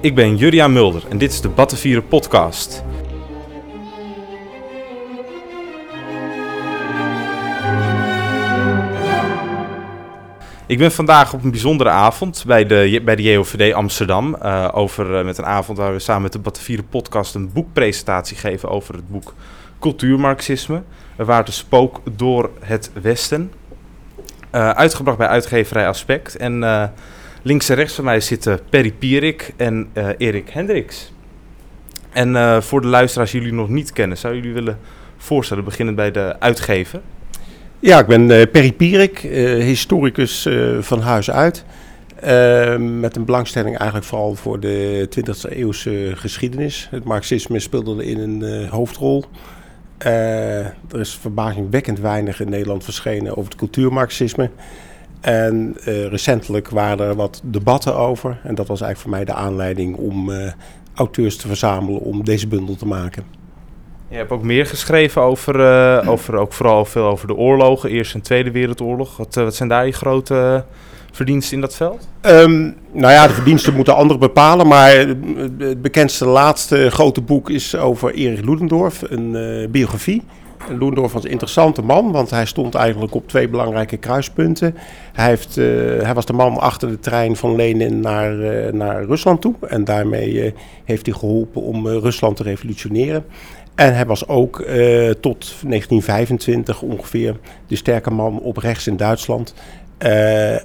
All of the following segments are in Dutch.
Ik ben Juriaan Mulder en dit is de Battenvieren podcast. Ik ben vandaag op een bijzondere avond bij de, bij de JOVD Amsterdam. Uh, over, uh, met een avond waar we samen met de Battenvieren podcast een boekpresentatie geven over het boek Cultuurmarxisme. Waar de spook door het Westen. Uh, uitgebracht bij uitgeverij Aspect. En Links en rechts van mij zitten Perry Pierik en uh, Erik Hendricks. En uh, voor de luisteraars die jullie nog niet kennen, zou jullie willen voorstellen, beginnend bij de uitgever? Ja, ik ben uh, Perry Pierik, historicus van huis uit. met een belangstelling eigenlijk vooral voor de 20e eeuwse geschiedenis. Het marxisme speelde in een hoofdrol. er is verbazingwekkend weinig in Nederland verschenen over het cultuurmarxisme. En uh, recentelijk waren er wat debatten over. En dat was eigenlijk voor mij de aanleiding om uh, auteurs te verzamelen om deze bundel te maken. Je hebt ook meer geschreven over, uh, over ook vooral veel over de oorlogen, Eerste en Tweede Wereldoorlog. Wat, wat zijn daar je grote verdiensten in dat veld? Um, nou ja, de verdiensten moeten anderen bepalen. Maar het bekendste laatste grote boek is over Erik Ludendorff, een biografie. Loendorf was een interessante man, want hij stond eigenlijk op twee belangrijke kruispunten. Hij, heeft, uh, hij was de man achter de trein van Lenin naar, uh, naar Rusland toe. En daarmee uh, heeft hij geholpen om Rusland te revolutioneren. En hij was ook tot 1925 ongeveer de sterke man op rechts in Duitsland.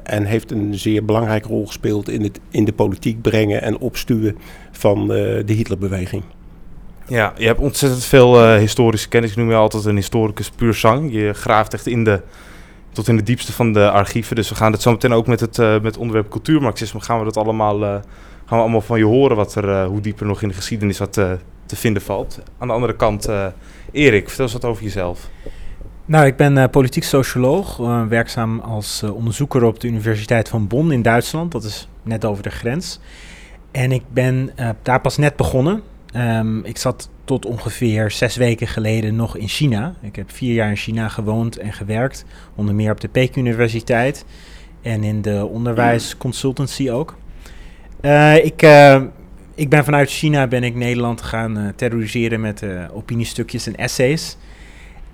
en heeft een zeer belangrijke rol gespeeld in het in de politiek brengen en opstuwen van de Hitlerbeweging. Ja, je hebt ontzettend veel uh, historische kennis. Ik noem je altijd een historicus puur zang. Je graaft echt in de, tot in de diepste van de archieven. Dus we gaan het zo meteen ook met het, uh, met onderwerp cultuurmarxisme... gaan we dat allemaal, uh, gaan we allemaal van je horen... Wat er, hoe dieper nog in de geschiedenis wat te vinden valt. Aan de andere kant, Erik, vertel eens wat over jezelf. Nou, ik ben politiek socioloog, werkzaam als onderzoeker op de Universiteit van Bonn in Duitsland. Dat is net over de grens. En ik ben daar pas net begonnen. Um, ik zat tot ongeveer zes weken geleden nog in China. Ik heb vier jaar in China gewoond en gewerkt, onder meer op de Peking-universiteit en in de onderwijsconsultancy ook. Uh, ik, uh, ik ben vanuit China ben ik Nederland gaan uh, terroriseren met opiniestukjes en essays.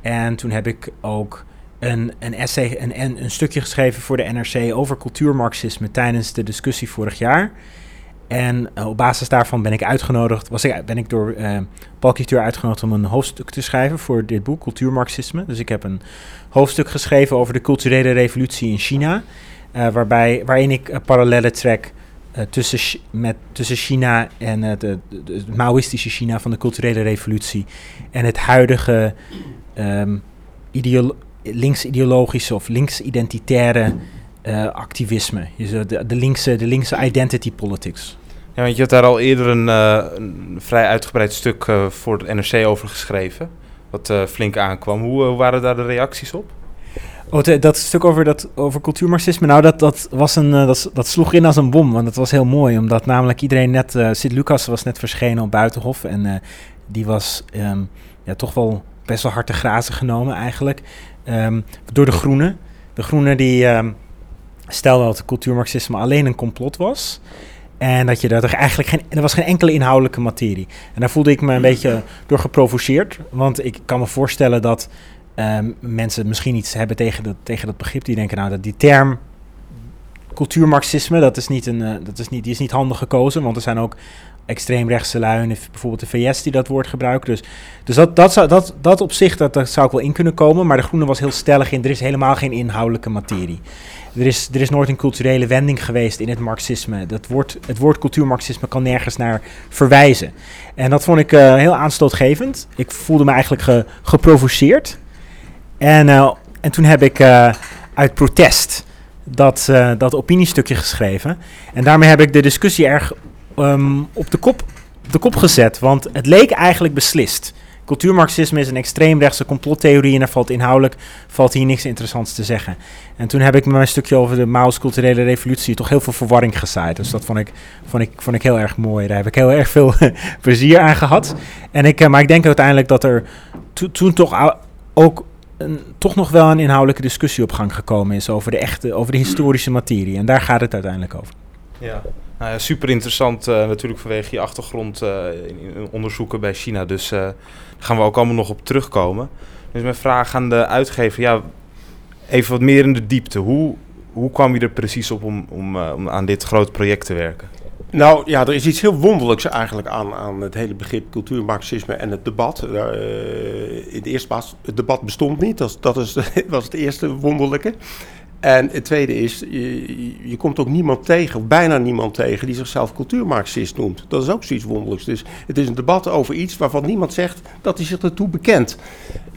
En toen heb ik ook een, een essay, een, een stukje geschreven voor de NRC over cultuurmarxisme tijdens de discussie vorig jaar. En uh, op basis daarvan ben ik uitgenodigd, was ik, ben ik door uh, Paul Cultuur uitgenodigd om een hoofdstuk te schrijven voor dit boek, Cultuurmarxisme. Dus ik heb een hoofdstuk geschreven over de culturele revolutie in China, uh, waarbij, waarin ik parallellen trek tussen, met, tussen China en het Maoïstische China van de culturele revolutie en het huidige um, ideolo links-ideologische of links-identitaire activisme. de, de, linkse, de linkse identity politics. Ja, je had daar al eerder een, een vrij uitgebreid stuk uh, voor het NRC over geschreven. Wat uh, flink aankwam. Hoe, waren daar de reacties op? Oh, dat stuk over, dat, over cultuurmarxisme, nou, dat, dat, was een, dat, dat sloeg in als een bom. Want dat was heel mooi, omdat namelijk iedereen net... Sint-Lucas was net verschenen op Buitenhof. En die was um, ja, toch wel best wel hard te grazen genomen eigenlijk. Um, door de Groenen. De Groenen die um, stelden dat cultuurmarxisme alleen een complot was... En dat je dat er eigenlijk geen, er was geen enkele inhoudelijke materie. En daar voelde ik me een beetje door geprovoceerd. Want ik kan me voorstellen dat um, mensen misschien iets hebben tegen dat, tegen dat begrip. Die denken, nou, dat die term cultuurmarxisme, dat is niet een, uh, dat is niet, die is niet handig gekozen. Want er zijn ook extreemrechtse lui bijvoorbeeld de VS die dat woord gebruiken. Dus, dus dat, dat, zou, dat, dat op zich, dat, dat zou ik wel in kunnen komen. Maar de Groene was heel stellig in, er is helemaal geen inhoudelijke materie. Er is, er is nooit een culturele wending geweest in het marxisme. Dat woord, het woord cultuurmarxisme kan nergens naar verwijzen. En dat vond ik uh, heel aanstootgevend. Ik voelde me eigenlijk ge, geprovoceerd. En, uh, en toen heb ik uh, uit protest dat, dat opiniestukje geschreven. En daarmee heb ik de discussie erg um, op de kop, de kop gezet. Want het leek eigenlijk beslist. Cultuurmarxisme is een extreemrechtse complottheorie en er valt inhoudelijk valt hier niks interessants te zeggen. En toen heb ik met mijn stukje over de Mao's culturele revolutie toch heel veel verwarring gezaaid. Dus dat vond ik, vond ik, vond ik heel erg mooi. Daar heb ik heel erg veel plezier aan gehad. En ik, maar ik denk uiteindelijk dat er to, toen toch ook een, toch nog wel een inhoudelijke discussie op gang gekomen is over de echte, over de historische materie. En daar gaat het uiteindelijk over. Ja. Nou ja, super interessant uh, natuurlijk vanwege je achtergrond uh, in, in, onderzoeken bij China. Dus uh, daar gaan we ook allemaal nog op terugkomen. Dus mijn vraag aan de uitgever, ja, even wat meer in de diepte. Hoe, hoe kwam je er precies op om, om, om aan dit grote project te werken? Nou ja, er is iets heel wonderlijks eigenlijk aan, aan het hele begrip cultuurmarxisme en het debat. Uh, in de eerste plaats, het debat bestond niet, dat, dat is, was het eerste wonderlijke. En het tweede is, je, komt ook niemand tegen, of bijna niemand tegen, die zichzelf cultuurmarxist noemt. Dat is ook zoiets wonderlijks. Dus het is een debat over iets waarvan niemand zegt dat hij zich ertoe bekent.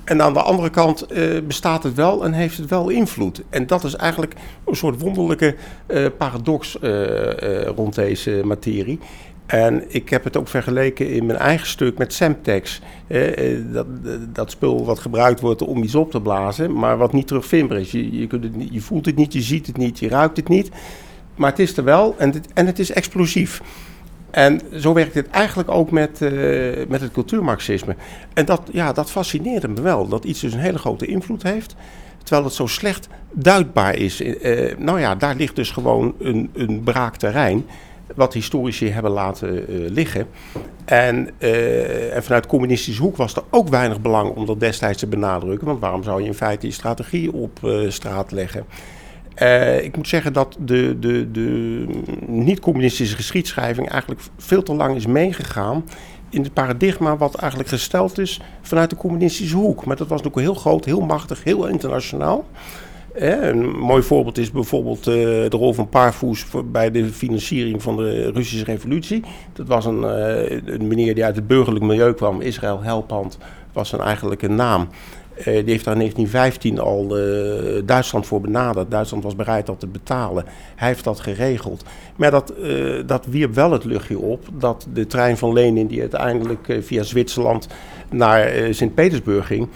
En aan de andere kant uh, bestaat het wel en heeft het wel invloed. En dat is eigenlijk een soort wonderlijke uh, paradox uh, rond deze materie. En ik heb het ook vergeleken in mijn eigen stuk met Semtex. Eh, dat, dat spul wat gebruikt wordt om iets op te blazen, maar wat niet terugvindbaar is. Je, je, kunt je voelt het niet, je ziet het niet, je ruikt het niet. Maar het is er wel en het, en het is explosief. En zo werkt het eigenlijk ook met, uh, met het cultuurmarxisme. En dat, ja, dat fascineerde me wel, dat iets dus een hele grote invloed heeft terwijl het zo slecht duidbaar is. Uh, nou ja, daar ligt dus gewoon een, een braak terrein wat historici hebben laten uh, liggen. En, uh, en, vanuit communistische hoek was er ook weinig belang om dat destijds te benadrukken. Want waarom zou je in feite die strategie op uh, straat leggen? ik moet zeggen dat de, de, de niet-communistische geschiedschrijving eigenlijk veel te lang is meegegaan in het paradigma wat eigenlijk gesteld is vanuit de communistische hoek. Maar dat was natuurlijk heel groot, heel machtig, heel internationaal. Een mooi voorbeeld is bijvoorbeeld uh, de rol van Parvoes bij de financiering van de Russische revolutie. Dat was een, uh, een meneer die uit het burgerlijk milieu kwam, Israël Helpand was zijn eigenlijke naam. Uh, die heeft daar in 1915 al Duitsland voor benaderd. Duitsland was bereid dat te betalen. Hij heeft dat geregeld. Maar dat, dat wierp wel het luchtje op dat de trein van Lenin, die uiteindelijk via Zwitserland naar Sint-Petersburg ging,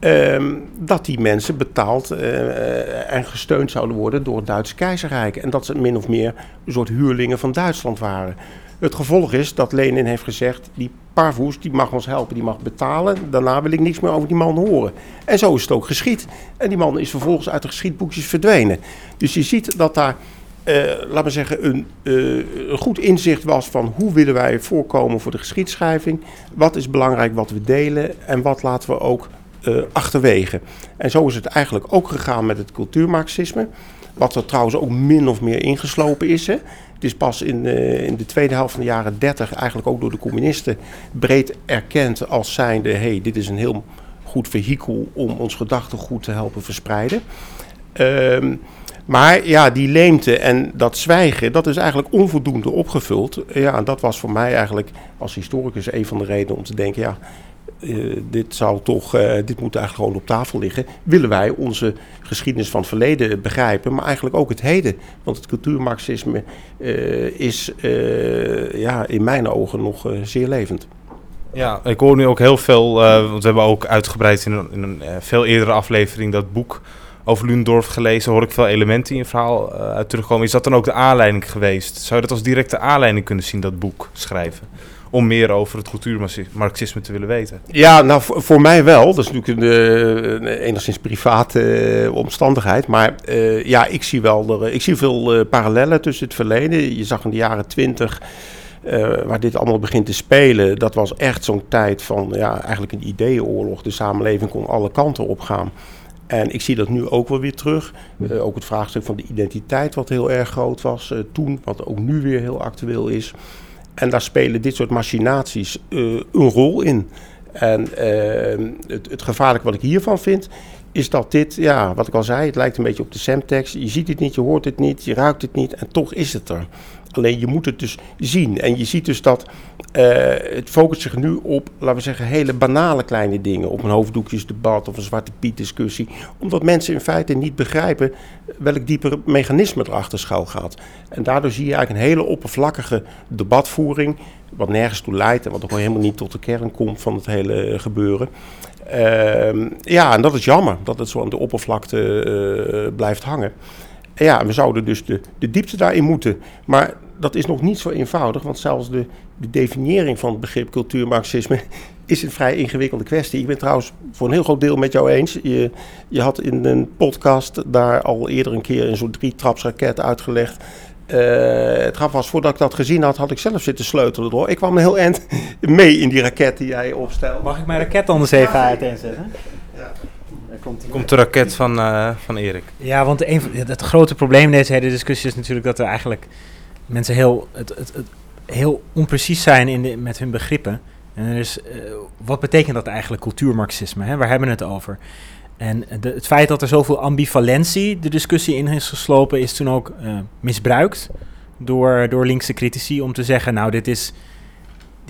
Um, dat die mensen betaald uh, en gesteund zouden worden door het Duitse keizerrijk. En dat ze min of meer een soort huurlingen van Duitsland waren. Het gevolg is dat Lenin heeft gezegd: die Parvoes die mag ons helpen, die mag betalen. Daarna wil ik niks meer over die man horen. En zo is het ook geschied. En die man is vervolgens uit de geschiedboekjes verdwenen. Dus je ziet dat daar. Uh, laten we zeggen, een, een, goed inzicht was van hoe willen wij voorkomen voor de geschiedschrijving. Wat is belangrijk wat we delen en wat laten we ook uh, achterwege. En zo is het eigenlijk ook gegaan met het cultuurmarxisme. Wat er trouwens ook min of meer ingeslopen is. Hè. Het is pas in, uh, in de tweede helft van de jaren 30 eigenlijk ook door de communisten breed erkend als zijnde: hey, dit is een heel goed vehikel om ons gedachtegoed te helpen verspreiden. Um, maar ja, die leemte en dat zwijgen, dat is eigenlijk onvoldoende opgevuld. Ja, en dat was voor mij eigenlijk als historicus een van de redenen om te denken: ja, uh, dit zou toch, uh, dit moet eigenlijk gewoon op tafel liggen. Willen wij onze geschiedenis van het verleden begrijpen, maar eigenlijk ook het heden. Want het cultuurmarxisme uh, is ja, in mijn ogen nog zeer levend. Ja, ik hoor nu ook heel veel, want we hebben ook uitgebreid in een, in een veel eerdere aflevering dat boek over Lundorf gelezen, hoor ik veel elementen in je verhaal uit terugkomen. Is dat dan ook de aanleiding geweest? Zou je dat als directe aanleiding kunnen zien, dat boek schrijven? Om meer over het cultuurmarxisme te willen weten? Ja, nou voor, mij wel. Dat is natuurlijk een, een enigszins private uh, omstandigheid. Maar uh, ja, ik zie wel ik zie veel parallellen tussen het verleden. Je zag in de jaren twintig. waar dit allemaal begint te spelen, dat was echt zo'n tijd van ja, eigenlijk een ideeënoorlog. De samenleving kon alle kanten op gaan. En ik zie dat nu ook wel weer terug. Ook het vraagstuk van de identiteit, wat heel erg groot was toen, wat ook nu weer heel actueel is. En daar spelen dit soort machinaties uh, een rol in. En uh, het, het gevaarlijke wat ik hiervan vind, is dat dit, ja, wat ik al zei, het lijkt een beetje op de Semtex. Je ziet het niet, je hoort het niet, je ruikt het niet en toch is het er. Alleen je moet het dus zien. En je ziet dus dat uh, het focust zich nu op, laten we zeggen, hele banale kleine dingen. Op een hoofddoekjesdebat of een Zwarte Piet discussie. Omdat mensen in feite niet begrijpen welk dieper mechanisme erachter schuil gaat. En daardoor zie je eigenlijk een hele oppervlakkige debatvoering. Wat nergens toe leidt en wat ook helemaal niet tot de kern komt van het hele gebeuren. Uh, ja, en dat is jammer dat het zo aan de oppervlakte uh, blijft hangen. Ja, we zouden dus de, de diepte daarin moeten. Maar dat is nog niet zo eenvoudig, want zelfs de, de definiëring van het begrip cultuurmarxisme is een vrij ingewikkelde kwestie. Ik ben trouwens voor een heel groot deel met jou eens. Je, je had in een podcast daar al eerder een keer een soort drietrapsraket uitgelegd. eh, het grap was, voordat ik dat gezien had, had ik zelf zitten sleutelen door. Ik kwam heel eind mee in die raket die jij opstelde. Mag ik mijn raket anders even uiteenzetten? Ja. Daar komt. Komt de raket van, eh, van Erik. Ja, want een, het grote probleem in deze hele discussie is natuurlijk dat er eigenlijk mensen heel, het, het, heel onprecies zijn in de, met hun begrippen. En er is, eh, wat betekent dat eigenlijk, cultuurmarxisme? Hè? Waar hebben we het over? En de, het feit dat er zoveel ambivalentie de discussie in is geslopen, is toen ook eh, misbruikt door, door linkse critici om te zeggen, nou, dit is,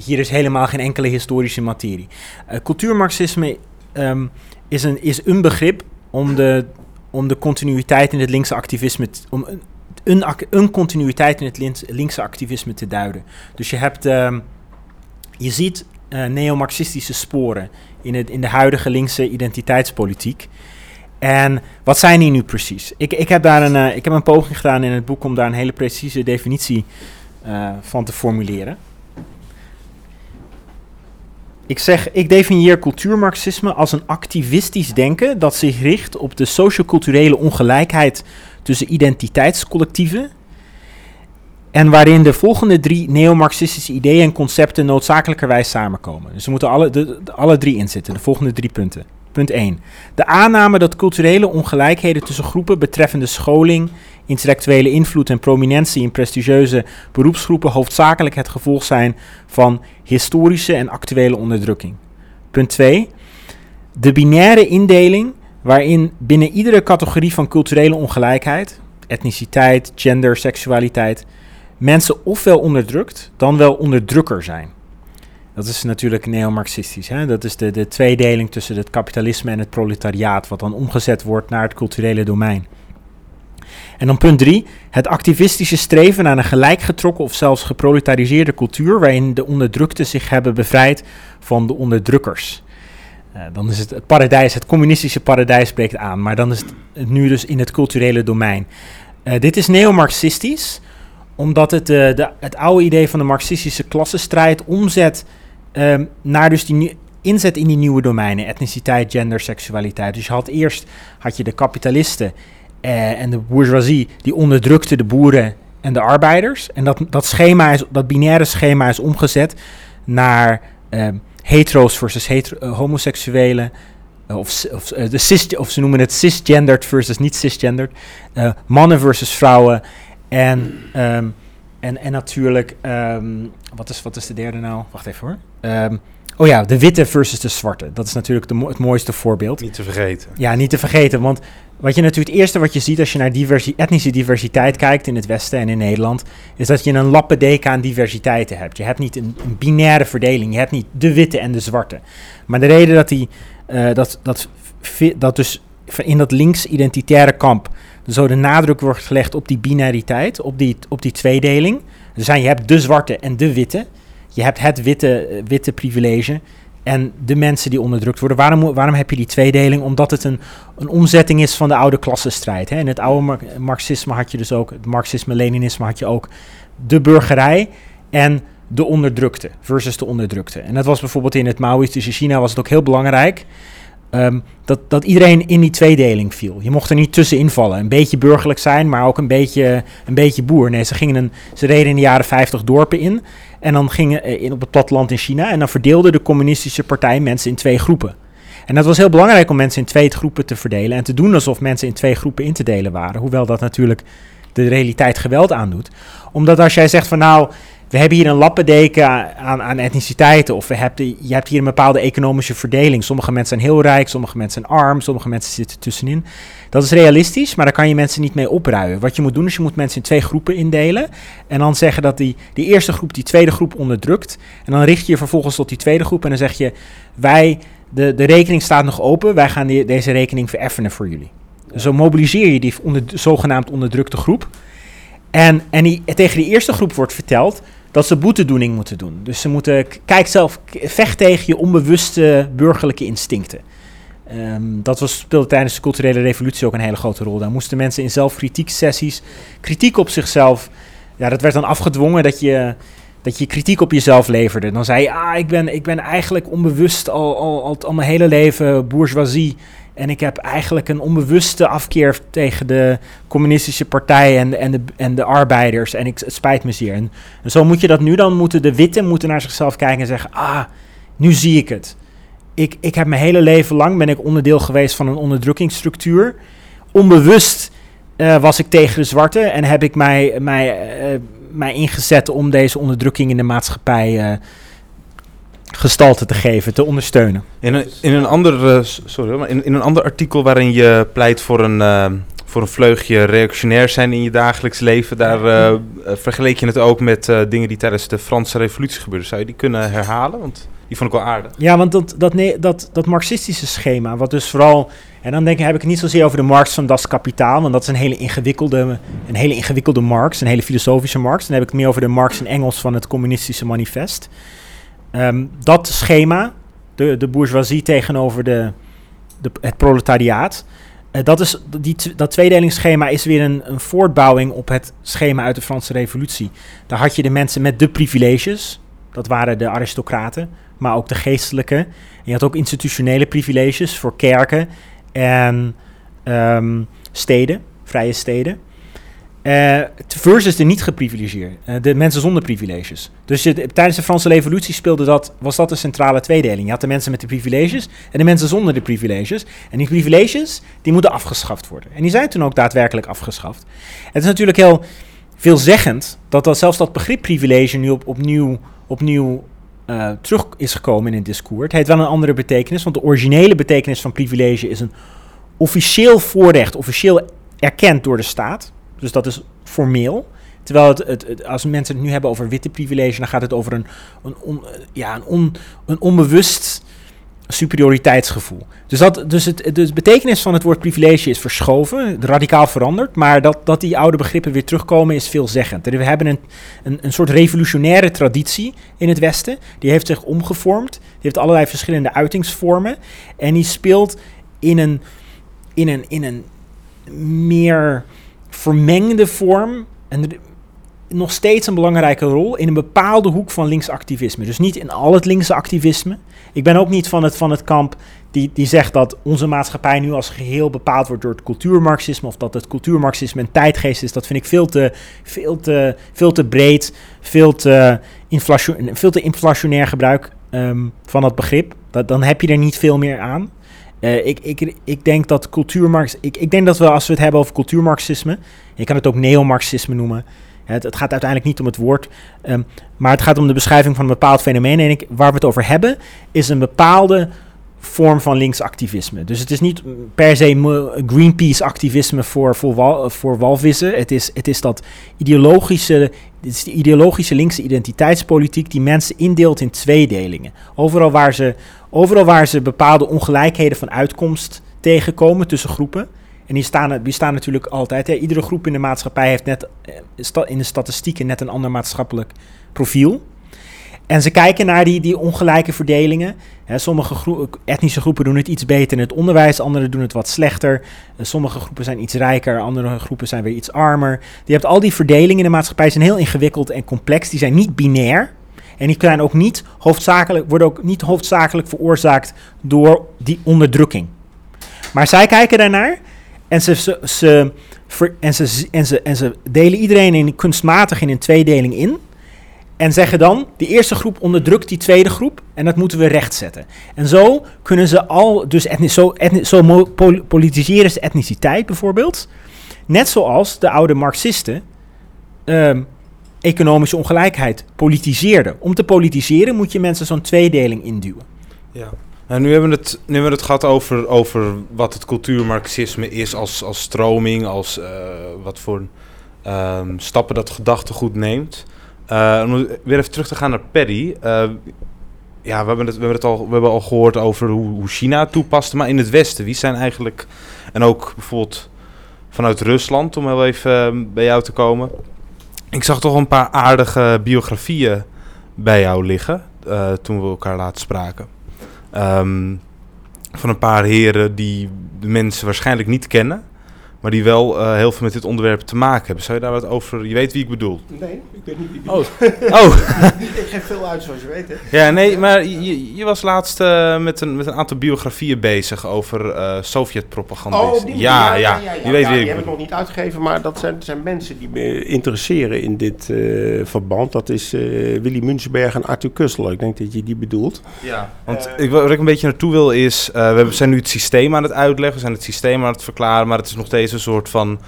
hier is helemaal geen enkele historische materie. Eh, cultuurmarxisme ehm, is, een, is een begrip om de, om de continuïteit in het linkse activisme, een, een, continuïteit in het lins- linkse activisme te duiden. Dus je hebt, ehm, je ziet eh neomarxistische sporen in, het, in de huidige linkse identiteitspolitiek. En wat zijn die nu precies? Ik, ik, heb daar een, eh, ik heb een poging gedaan in het boek om daar een hele precieze definitie eh, van te formuleren. Ik zeg, ik definieer cultuurmarxisme als een activistisch denken dat zich richt op de socioculturele ongelijkheid tussen identiteitscollectieven en waarin de volgende drie neomarxistische ideeën en concepten noodzakelijkerwijs samenkomen. Dus er moeten alle, de- alle drie in zitten, de volgende drie punten. Punt 1. De aanname dat culturele ongelijkheden tussen groepen betreffende scholing, intellectuele invloed en prominentie in prestigieuze beroepsgroepen hoofdzakelijk het gevolg zijn van historische en actuele onderdrukking. Punt 2. De binaire indeling waarin binnen iedere categorie van culturele ongelijkheid, etniciteit, gender, seksualiteit, mensen ofwel onderdrukt, dan wel onderdrukker zijn. Dat is natuurlijk neomarxistisch. Hè? Dat is de, de tweedeling tussen het kapitalisme en het proletariaat, wat dan omgezet wordt naar het culturele domein. En dan punt drie, het activistische streven naar een gelijkgetrokken of zelfs geproletariseerde cultuur, waarin de onderdrukten zich hebben bevrijd van de onderdrukkers. Eh, dan is het, het paradijs, het communistische paradijs spreekt aan, maar dan is het, nu dus in het culturele domein. Eh, dit is neomarxistisch, omdat het eh, de, het oude idee van de marxistische klassenstrijd omzet ehm, naar dus die inzet in die nieuwe domeinen, etniciteit, gender, seksualiteit. Dus je had eerst had je de kapitalisten en de bourgeoisie die onderdrukte de boeren en de arbeiders. En dat, dat schema is, dat binaire schema is omgezet naar ehm, hetero's versus hetero, eh, homoseksuelen. eh, of, of, eh, de cis, of ze noemen het cisgendered versus niet cisgendered. mannen versus vrouwen. En, ehm, en, en natuurlijk, ehm, wat, is, wat is de derde nou? Wacht even hoor. Ehm, oh ja, de witte versus de zwarte. Dat is natuurlijk de, het mooiste voorbeeld. Niet te vergeten. Ja, niet te vergeten, want wat je natuurlijk het eerste wat je ziet als je naar diversi- etnische diversiteit kijkt in het Westen en in Nederland, is dat je een lappendeken aan diversiteiten hebt. Je hebt niet een, een binaire verdeling, je hebt niet de witte en de zwarte. Maar de reden dat die, eh, dat, dat, dat dus in dat links-identitaire kamp zo de nadruk wordt gelegd op die binariteit, op die, op die tweedeling. Dus zijn, je hebt de zwarte en de witte. Je hebt het witte, eh, witte privilege en de mensen die onderdrukt worden. Waarom, waarom heb je die tweedeling? Omdat het een, een omzetting is van de oude klassenstrijd. Hè? In het oude mar- marxisme had je dus ook, het marxisme-leninisme had je ook de burgerij en de onderdrukte versus de onderdrukte. En dat was bijvoorbeeld in het Maoïstische China was het ook heel belangrijk ehm, dat, dat iedereen in die tweedeling viel. Je mocht er niet tussenin vallen. Een beetje burgerlijk zijn, maar ook een beetje, een beetje boer. Nee, ze, gingen een, ze reden in de jaren 50 dorpen in en dan gingen eh, in, op het platteland in China en dan verdeelde de communistische partij mensen in twee groepen. En dat was heel belangrijk om mensen in twee groepen te verdelen en te doen alsof mensen in twee groepen in te delen waren. Hoewel dat natuurlijk de realiteit geweld aandoet. Omdat als jij zegt van nou, we hebben hier een lappendeken aan, aan etniciteiten of we hebben, je hebt hier een bepaalde economische verdeling. Sommige mensen zijn heel rijk, sommige mensen zijn arm, sommige mensen zitten tussenin. Dat is realistisch, maar daar kan je mensen niet mee opruien. Wat je moet doen is je moet mensen in twee groepen indelen en dan zeggen dat die, die eerste groep die tweede groep onderdrukt. En dan richt je je vervolgens tot die tweede groep en dan zeg je wij, de, de rekening staat nog open, wij gaan die, deze rekening vereffenen voor jullie. Zo mobiliseer je die onder, zogenaamd onderdrukte groep. En, en die, tegen die eerste groep wordt verteld dat ze boetedoening moeten doen. Dus ze moeten, kijk zelf, vecht tegen je onbewuste burgerlijke instincten. Ehm, dat was, speelde tijdens de culturele revolutie ook een hele grote rol. Daar moesten mensen in zelfkritiek sessies, kritiek op zichzelf, ja, dat werd dan afgedwongen dat je, dat je kritiek op jezelf leverde. Dan zei je, ah, ik ben, ik ben eigenlijk onbewust al, al, al, al mijn hele leven bourgeoisie En ik heb eigenlijk een onbewuste afkeer tegen de communistische partij en, en, de, en de arbeiders. En ik, het spijt me zeer. En, zo moet je dat nu dan moeten de witten moeten naar zichzelf kijken en zeggen: Ah, nu zie ik het. Ik, ik heb mijn hele leven lang ben ik onderdeel geweest van een onderdrukkingsstructuur. Onbewust eh, was ik tegen de zwarte en heb ik mij, mij, eh, mij ingezet om deze onderdrukking in de maatschappij eh, gestalte te geven, te ondersteunen. In een, in een ander, eh, sorry, maar in, in een ander artikel waarin je pleit voor een, eh, voor een vleugje reactionair zijn in je dagelijks leven, daar eh, eh, vergeleek je het ook met eh, dingen die tijdens de Franse revolutie gebeurden. Zou je die kunnen herhalen? Want die vond ik wel aardig. Ja, want dat, dat, nee, dat, dat marxistische schema, wat dus vooral... En dan denk ik, heb ik het niet zozeer over de Marx van Das Kapitaal, want dat is een hele ingewikkelde, een hele ingewikkelde Marx, een hele filosofische Marx. Dan heb ik het meer over de Marx en Engels van het communistische manifest. Ehm, dat schema, de, de bourgeoisie tegenover de, de, het proletariaat, eh, dat, is, die, dat tweedelingsschema is weer een, een voortbouwing op het schema uit de Franse revolutie. Daar had je de mensen met de privileges, dat waren de aristocraten, maar ook de geestelijke. Je had ook institutionele privileges voor kerken en ehm, steden, vrije steden. Eh, versus de niet geprivilegeerden, eh, de mensen zonder privileges. Dus tijdens de Franse Revolutie speelde dat, was dat de centrale tweedeling. Je had de mensen met de privileges en de mensen zonder de privileges. En die privileges, die moeten afgeschaft worden. En die zijn toen ook daadwerkelijk afgeschaft. Het is natuurlijk heel veelzeggend dat, dat zelfs dat begrip privilege nu op, opnieuw, opnieuw eh, terug is gekomen in het discours. Het heeft wel een andere betekenis, want de originele betekenis van privilege is een officieel voorrecht, officieel erkend door de staat. Dus dat is formeel. Terwijl het, het, als mensen het nu hebben over witte privilege, dan gaat het over een, een, ja, een, een onbewust superioriteitsgevoel. Dus, dat, dus het, de betekenis van het woord privilege is verschoven, radicaal veranderd. Maar dat, dat die oude begrippen weer terugkomen is veelzeggend. We hebben een, een, een soort revolutionaire traditie in het Westen. Die heeft zich omgevormd. Die heeft allerlei verschillende uitingsvormen. En die speelt in een, in een, in een meer vermengde vorm. En nog steeds een belangrijke rol in een bepaalde hoek van linksactivisme. Dus niet in al het linkse activisme. Ik ben ook niet van het, van het kamp die, die zegt dat onze maatschappij nu als geheel bepaald wordt door het cultuurmarxisme. Of dat het cultuurmarxisme een tijdgeest is. Dat vind ik veel te, veel te, veel te breed, veel te, inflatio- veel te inflationair gebruik ehm, van dat begrip. Dat, dan heb je er niet veel meer aan. Eh, ik, ik, ik denk dat cultuurmarx. Ik, ik denk dat we, als we het hebben over cultuurmarxisme. Je kan het ook neomarxisme noemen. Het, het gaat uiteindelijk niet om het woord. ehm, maar het gaat om de beschrijving van een bepaald fenomeen. En waar we het over hebben, is een bepaalde vorm van linksactivisme. Dus het is niet per se me- Greenpeace-activisme voor, voor walvissen. Het is, het is dat ideologische, het is de ideologische linkse identiteitspolitiek die mensen indeelt in tweedelingen. Overal waar ze, overal waar ze bepaalde ongelijkheden van uitkomst tegenkomen tussen groepen. En die staan, natuurlijk altijd. Iedere groep in de maatschappij heeft net eh, in de statistieken net een ander maatschappelijk profiel. En ze kijken naar die, die ongelijke verdelingen. Sommige groe- etnische groepen doen het iets beter in het onderwijs, andere doen het wat slechter. Eh, sommige groepen zijn iets rijker, andere groepen zijn weer iets armer. Je hebt al die verdelingen in de maatschappij zijn heel ingewikkeld en complex. Die zijn niet binair. En die zijn ook niet hoofdzakelijk, worden ook niet hoofdzakelijk veroorzaakt door die onderdrukking. Maar zij kijken daarnaar en ze, ze, en ze, en ze, en ze delen iedereen kunstmatig in een tweedeling in. En zeggen dan, die eerste groep onderdrukt die tweede groep en dat moeten we rechtzetten. En zo kunnen ze al, dus etnisch, zo, zo politiseren ze etniciteit bijvoorbeeld. Net zoals de oude Marxisten ehm, economische ongelijkheid politiseerden. Om te politiseren moet je mensen zo'n tweedeling induwen. Ja. Nou, nu, hebben we het, nu hebben we het gehad over, over wat het cultuurmarxisme is als, als stroming, als eh, wat voor ehm, stappen dat gedachtegoed neemt. Eh, om weer even terug te gaan naar Perry. eh, ja, we hebben, het, we, hebben het al, we hebben al gehoord over hoe, hoe China het toepaste, maar in het Westen, wie zijn eigenlijk, en ook bijvoorbeeld vanuit Rusland, om heel even eh, bij jou te komen. Ik zag toch een paar aardige biografieën bij jou liggen, eh, toen we elkaar laatst spraken. Ehm, van een paar heren die de mensen waarschijnlijk niet kennen. Maar die wel eh, heel veel met dit onderwerp te maken hebben. Zou je daar wat over... Je weet wie ik bedoel. Nee, ik weet niet wie Oh. oh. ik geef veel uit, zoals je weet. Hè. ja, nee, maar je, je was laatst eh, met, een, met een aantal biografieën bezig over eh Sovjet-propaganda. Oh, die ja, manier. ja, Je weet ja, wie die ik heb ik bedoel. nog niet uitgegeven, maar dat zijn, zijn mensen die me interesseren in dit eh, verband. Dat is eh, Willy Münzenberg en Arthur Kussel. Ik denk dat je die bedoelt. Ja, want ik, waar ik een beetje naartoe wil is, eh, we hebben- zijn nu het systeem aan het uitleggen, we zijn het systeem aan het verklaren, maar het is nog steeds een soort van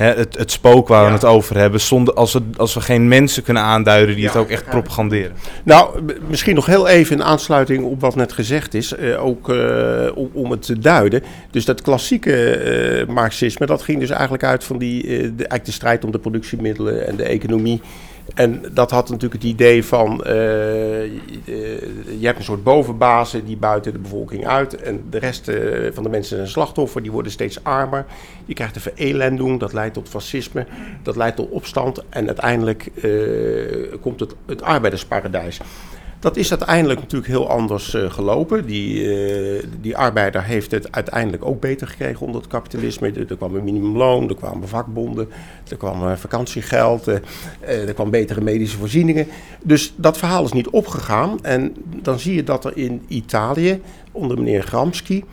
hè, het, het spook waar we het over hebben, zonder, als, we, als we geen mensen kunnen aanduiden die Ja, het ook echt ja. propaganderen. Nou, misschien nog heel even in aansluiting op wat net gezegd is, eh, ook eh, om, om het te duiden. Dus dat klassieke eh, marxisme, dat ging dus eigenlijk uit van die, eh, de, eigenlijk de strijd om de productiemiddelen en de economie. En dat had natuurlijk het idee van, eh, je eh, je hebt een soort bovenbazen die buiten de bevolking uit. En de rest eh, van de mensen zijn slachtoffer, die worden steeds armer. Je krijgt een verelending, dat leidt tot fascisme, dat leidt tot opstand. En uiteindelijk komt het, het arbeidersparadijs. Dat is uiteindelijk natuurlijk heel anders eh, gelopen. Die, eh, die arbeider heeft het uiteindelijk ook beter gekregen onder het kapitalisme. Er, kwam een minimumloon, er kwamen vakbonden, er kwam eh, vakantiegeld, er kwam betere medische voorzieningen. Dus dat verhaal is niet opgegaan. En dan zie je dat er in Italië, onder meneer Gramsci,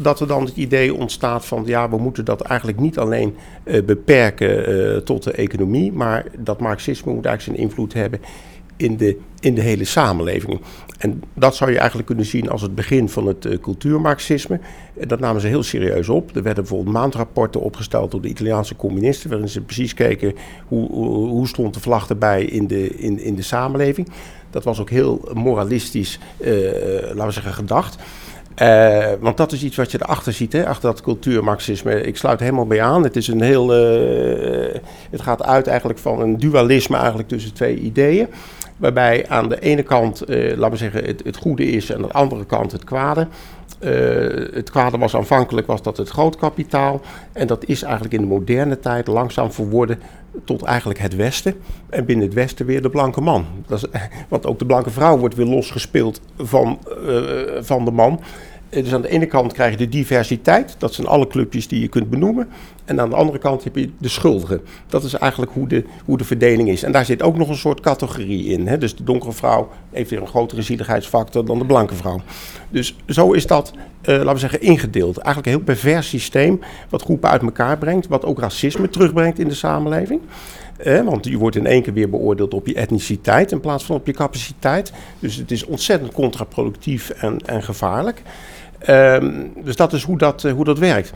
dat er dan het idee ontstaat van ja, we moeten dat eigenlijk niet alleen beperken tot de economie, maar dat marxisme moet eigenlijk zijn invloed hebben in de, in de hele samenleving. En dat zou je eigenlijk kunnen zien als het begin van het eh, cultuurmarxisme. Eh, dat namen ze heel serieus op. Er werden bijvoorbeeld maandrapporten opgesteld door de Italiaanse communisten, waarin ze precies keken hoe, hoe, stond de vlag erbij in de, in, in de samenleving. Dat was ook heel moralistisch, eh, laten we zeggen, gedacht. Want dat is iets wat je erachter ziet, hè, achter dat cultuurmarxisme. Ik sluit helemaal bij aan. Het is een heel. het gaat uit eigenlijk van een dualisme eigenlijk tussen twee ideeën. Waarbij aan de ene kant, eh, laten we zeggen, het, het goede is en aan de andere kant het kwade. Eh, het kwade was aanvankelijk was dat het grootkapitaal. En dat is eigenlijk in de moderne tijd langzaam verworden tot eigenlijk het Westen. En binnen het Westen weer de blanke man. Dat is, want ook de blanke vrouw wordt weer losgespeeld van, eh, van de man. Eh, Dus aan de ene kant krijg je de diversiteit, dat zijn alle clubjes die je kunt benoemen. En aan de andere kant heb je de schuldigen. Dat is eigenlijk hoe de, hoe de verdeling is. En daar zit ook nog een soort categorie in. Hè? Dus de donkere vrouw heeft weer een grotere zieligheidsfactor dan de blanke vrouw. Dus zo is dat, eh, laten we zeggen, ingedeeld. Eigenlijk een heel pervers systeem, wat groepen uit elkaar brengt, wat ook racisme terugbrengt in de samenleving. Eh, want je wordt in één keer weer beoordeeld op je etniciteit in plaats van op je capaciteit. Dus het is ontzettend contraproductief en, en gevaarlijk. Ehm, dus dat is hoe dat, eh, hoe dat werkt.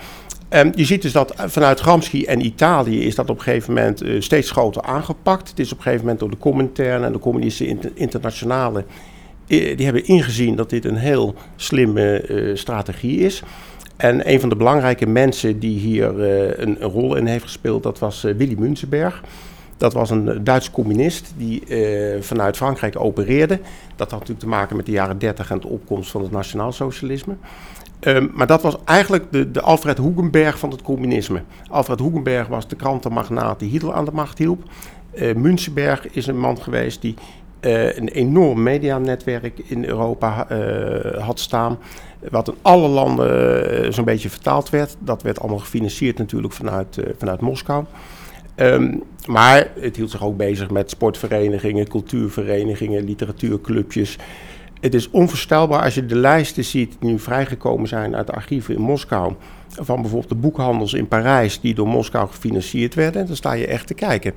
Ehm, je ziet dus dat vanuit Gramsci en Italië is dat op een gegeven moment eh, steeds groter aangepakt. Het is op een gegeven moment door de Comintern en de Communistische Inter- Internationale... eh, die hebben ingezien dat dit een heel slimme eh, strategie is. En een van de belangrijke mensen die hier eh, een, een rol in heeft gespeeld... dat was eh, Willy Münzenberg. Dat was een Duits communist die eh, vanuit Frankrijk opereerde. Dat had natuurlijk te maken met de jaren 30 en de opkomst van het nationaalsocialisme. Ehm, maar dat was eigenlijk de, de Alfred Hugenberg van het communisme. Alfred Hugenberg was de krantenmagnaat die Hitler aan de macht hielp. Eh Münzenberg is een man geweest die eh, een enorm medianetwerk in Europa eh, had staan. Wat in alle landen eh, zo'n beetje vertaald werd. Dat werd allemaal gefinancierd natuurlijk vanuit, eh, vanuit Moskou. Ehm, maar het hield zich ook bezig met sportverenigingen, cultuurverenigingen, literatuurclubjes. Het is onvoorstelbaar als je de lijsten ziet die nu vrijgekomen zijn uit de archieven in Moskou. Van bijvoorbeeld de boekhandels in Parijs die door Moskou gefinancierd werden. Dan sta je echt te kijken.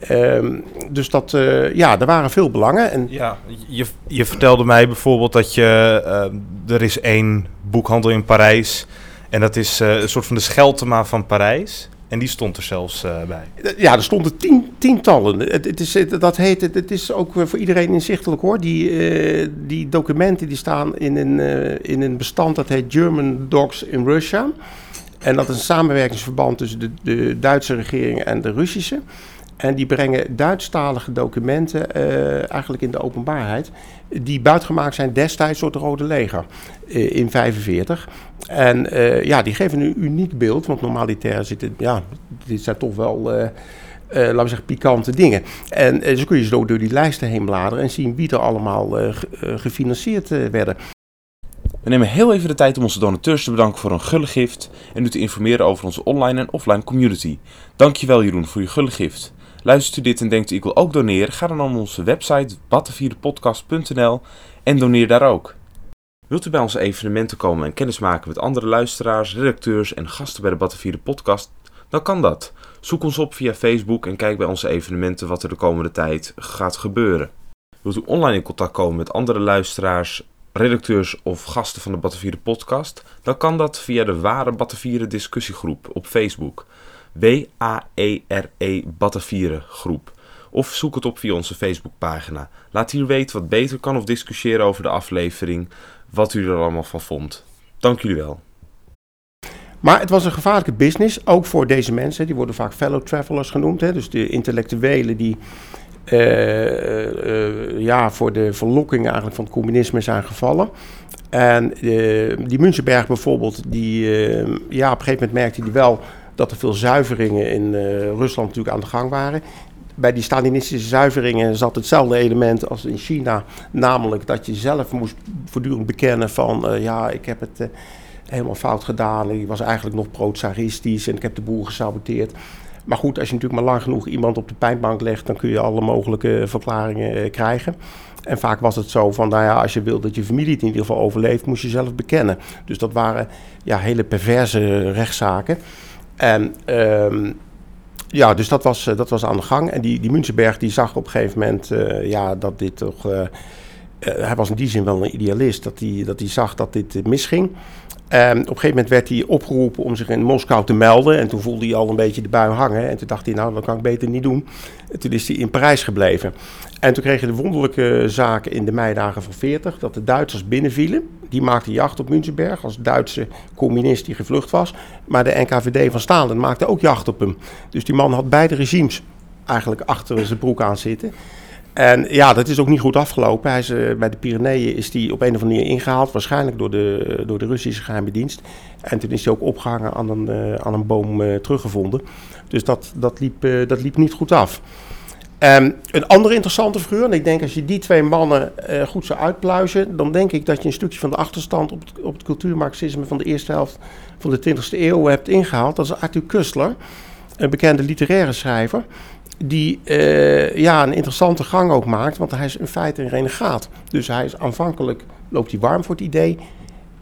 Ehm, dus dat, eh, ja, er waren veel belangen. En Ja, je, je vertelde mij bijvoorbeeld dat je, eh, er is één boekhandel in Parijs en dat is eh, een soort van de Scheltema van Parijs. En die stond er zelfs eh, bij. Ja, er stonden tien, tientallen. Het, het is, dat heet, het, is ook eh, voor iedereen inzichtelijk hoor. Die, eh, die documenten die staan in een, eh, in een bestand dat heet German Dogs in Russia. En dat is een samenwerkingsverband tussen de, de Duitse regering en de Russische. En die brengen Duitsstalige documenten eh, eigenlijk in de openbaarheid. Die buitgemaakt zijn destijds door het Rode Leger eh, in 45. En eh, ja, die geven een uniek beeld. Want normalitair zitten, ja, dit zijn toch wel, laten we zeggen, pikante dingen. En eh, zo kun je zo door die lijsten heen bladeren en zien wie er allemaal ge- gefinancierd werden. We nemen heel even de tijd om onze donateurs te bedanken voor een gulle gift en u te informeren over onze online en offline community. Dankjewel Jeroen voor je gulle gift. Luistert u dit en denkt u ik wil ook doneren? Ga dan naar onze website battenvierdenpodcast.nl en doneer daar ook. Wilt u bij onze evenementen komen en kennis maken met andere luisteraars, redacteurs en gasten bij de Battenvierde podcast? Dan kan dat. Zoek ons op via Facebook en kijk bij onze evenementen wat er de komende tijd gaat gebeuren. Wilt u online in contact komen met andere luisteraars, redacteurs of gasten van de Battenvierde podcast? Dan kan dat via de Ware Battenvieren discussiegroep op Facebook. W-A-E-R-E Battenvieren groep. Of zoek het op via onze Facebookpagina. Laat hier weten wat beter kan of discussiëren over de aflevering, wat u er allemaal van vond. Dank jullie wel. Maar het was een gevaarlijke business, ook voor deze mensen. Die worden vaak fellow travelers genoemd. Hè? Dus de intellectuelen die uh, uh, ja, voor de verlokking eigenlijk van het communisme zijn gevallen. En uh, die Münzenberg bijvoorbeeld, die, ja, op een gegeven moment merkte hij wel dat er veel zuiveringen in Rusland natuurlijk aan de gang waren bij die Stalinistische zuiveringen zat hetzelfde element als in China. Namelijk dat je zelf moest voortdurend bekennen van uh, ja, ik heb het uh, helemaal fout gedaan. Ik was eigenlijk nog pro-tsaristisch en ik heb de boel gesaboteerd. Maar goed, als je natuurlijk maar lang genoeg iemand op de pijnbank legt, dan kun je alle mogelijke verklaringen krijgen. En vaak was het zo van, nou ja, als je wilt dat je familie het in ieder geval overleeft, moest je zelf bekennen. Dus dat waren ja, hele perverse rechtszaken. En um, ja, dus dat was, dat was aan de gang. En die, die Münzenberg die zag op een gegeven moment uh, ja, dat dit toch. Uh, hij was in die zin wel een idealist, dat hij, dat hij zag dat dit misging. En op een gegeven moment werd hij opgeroepen om zich in Moskou te melden. En toen voelde hij al een beetje de bui hangen. En toen dacht hij, nou, dat kan ik beter niet doen. En toen is hij in Parijs gebleven. En toen kreeg je de wonderlijke zaak in de meidagen van 40, dat de Duitsers binnenvielen. Die maakten jacht op Münzenberg als Duitse communist die gevlucht was. Maar de NKVD van Stalin maakte ook jacht op hem. Dus die man had beide regimes eigenlijk achter zijn broek aan zitten. En ja, dat is ook niet goed afgelopen. Hij is, uh, bij de Pyreneeën is hij op een of andere manier ingehaald, waarschijnlijk door de, door de Russische geheime dienst. En toen is hij ook opgehangen aan een, uh, aan een boom uh, teruggevonden. Dus dat, dat, liep, dat liep niet goed af. Um, een andere interessante figuur, en ik denk als je die twee mannen goed zou uitpluizen, dan denk ik dat je een stukje van de achterstand op het, op het cultuurmarxisme van de eerste helft van de 20e eeuw hebt ingehaald. Dat is Arthur Kustler, een bekende literaire schrijver, die uh, ja, een interessante gang ook maakt, want hij is in feite een renegaat. Dus hij is aanvankelijk, loopt hij warm voor het idee.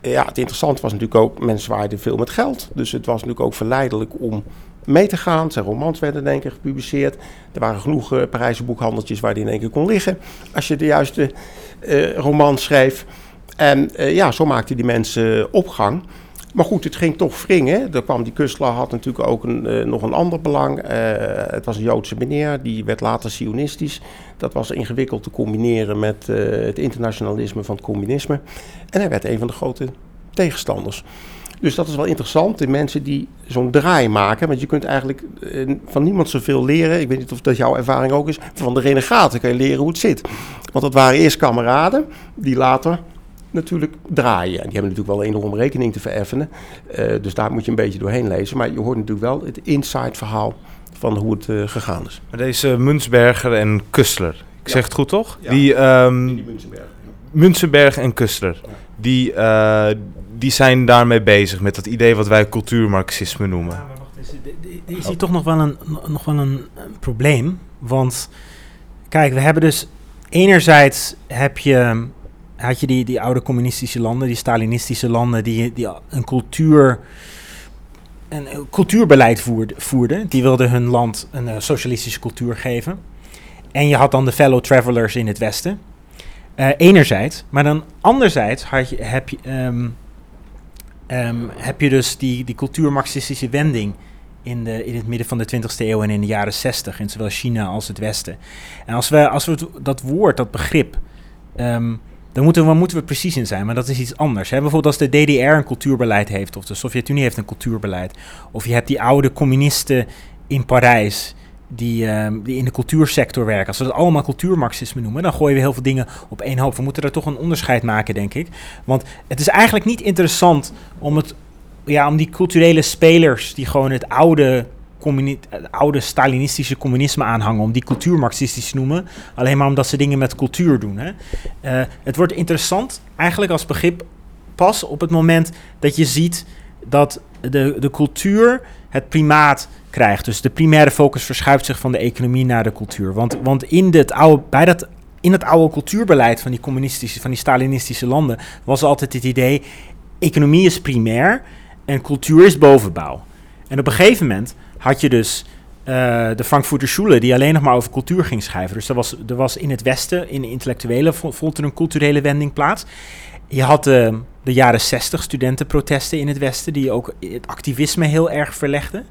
Uh, ja, het interessante was natuurlijk ook, mensen zwaaiden veel met geld. Dus het was natuurlijk ook verleidelijk om mee te gaan. Zijn romans werden in één keer gepubliceerd. Er waren genoeg uh, Parijse boekhandeltjes waar die in één keer kon liggen. Als je de juiste roman schreef. En ja, zo maakte die mensen opgang. Maar goed, het ging toch wringen. Er kwam die Kustler had natuurlijk ook een, nog een ander belang. het was een Joodse meneer, die werd later Sionistisch. Dat was ingewikkeld te combineren met het internationalisme van het communisme. En hij werd een van de grote tegenstanders. Dus dat is wel interessant. De mensen die zo'n draai maken. Want je kunt eigenlijk eh, van niemand zoveel leren. Ik weet niet of dat jouw ervaring ook is. Van de renegaten kan je leren hoe het zit. Want dat waren eerst kameraden die later natuurlijk draaien. En die hebben natuurlijk wel een enorme rekening te vereffenen. Uh, dus daar moet je een beetje doorheen lezen. Maar je hoort natuurlijk wel het inside verhaal van hoe het uh, gegaan is. Maar deze Munsberger en Kustler, ik ja. zeg het goed toch? Ja. Die, um, Die en Kustler, Ja. die, uh, die zijn daarmee bezig met dat idee wat wij cultuurmarxisme noemen. Ja, maar wacht eens. Is hier toch nog wel, een, nog wel een, een probleem. Want kijk, we hebben dus enerzijds heb je, had je die, die oude communistische landen, die Stalinistische landen, die, die een cultuur. Een cultuurbeleid voerde, voerden. Die wilden hun land een eh, socialistische cultuur geven. En je had dan de fellow travelers in het Westen. Eh, enerzijds. Maar dan anderzijds had je, heb, je, ehm, ehm, heb je dus die, die cultuurmarxistische wending in, de, in het midden van de 20e eeuw en in de jaren 60 in zowel China als het Westen. En als we, als we dat woord, dat begrip, ehm, dan moeten we, moeten we precies in zijn, maar dat is iets anders. Bijvoorbeeld als de DDR een cultuurbeleid heeft, of de Sovjet-Unie heeft een cultuurbeleid, of je hebt die oude communisten in Parijs. Die, ehm, die in de cultuursector werken. Als we dat allemaal cultuurmarxisme noemen, dan gooien we heel veel dingen op één hoop. We moeten er toch een onderscheid maken, denk ik. Want het is eigenlijk niet interessant om, het, ja, om die culturele spelers die gewoon het oude, oude Stalinistische communisme aanhangen, om die cultuurmarxistisch te noemen. Alleen maar omdat ze dingen met cultuur doen. Hè. Eh, het wordt interessant eigenlijk als begrip pas op het moment dat je ziet dat de, de cultuur het primaat krijgt. Dus de primaire focus verschuift zich van de economie naar de cultuur. Want, want in, dit oude, bij dat, in het oude cultuurbeleid van die communistische, van die Stalinistische landen, was altijd het idee: economie is primair en cultuur is bovenbouw. En op een gegeven moment had je dus uh, de Frankfurter Schule, die alleen nog maar over cultuur ging schrijven. Dus er was, er was in het Westen, in de intellectuele, vond er een culturele wending plaats. Je had de, de jaren 60 studentenprotesten in het Westen, die ook het activisme heel erg verlegden.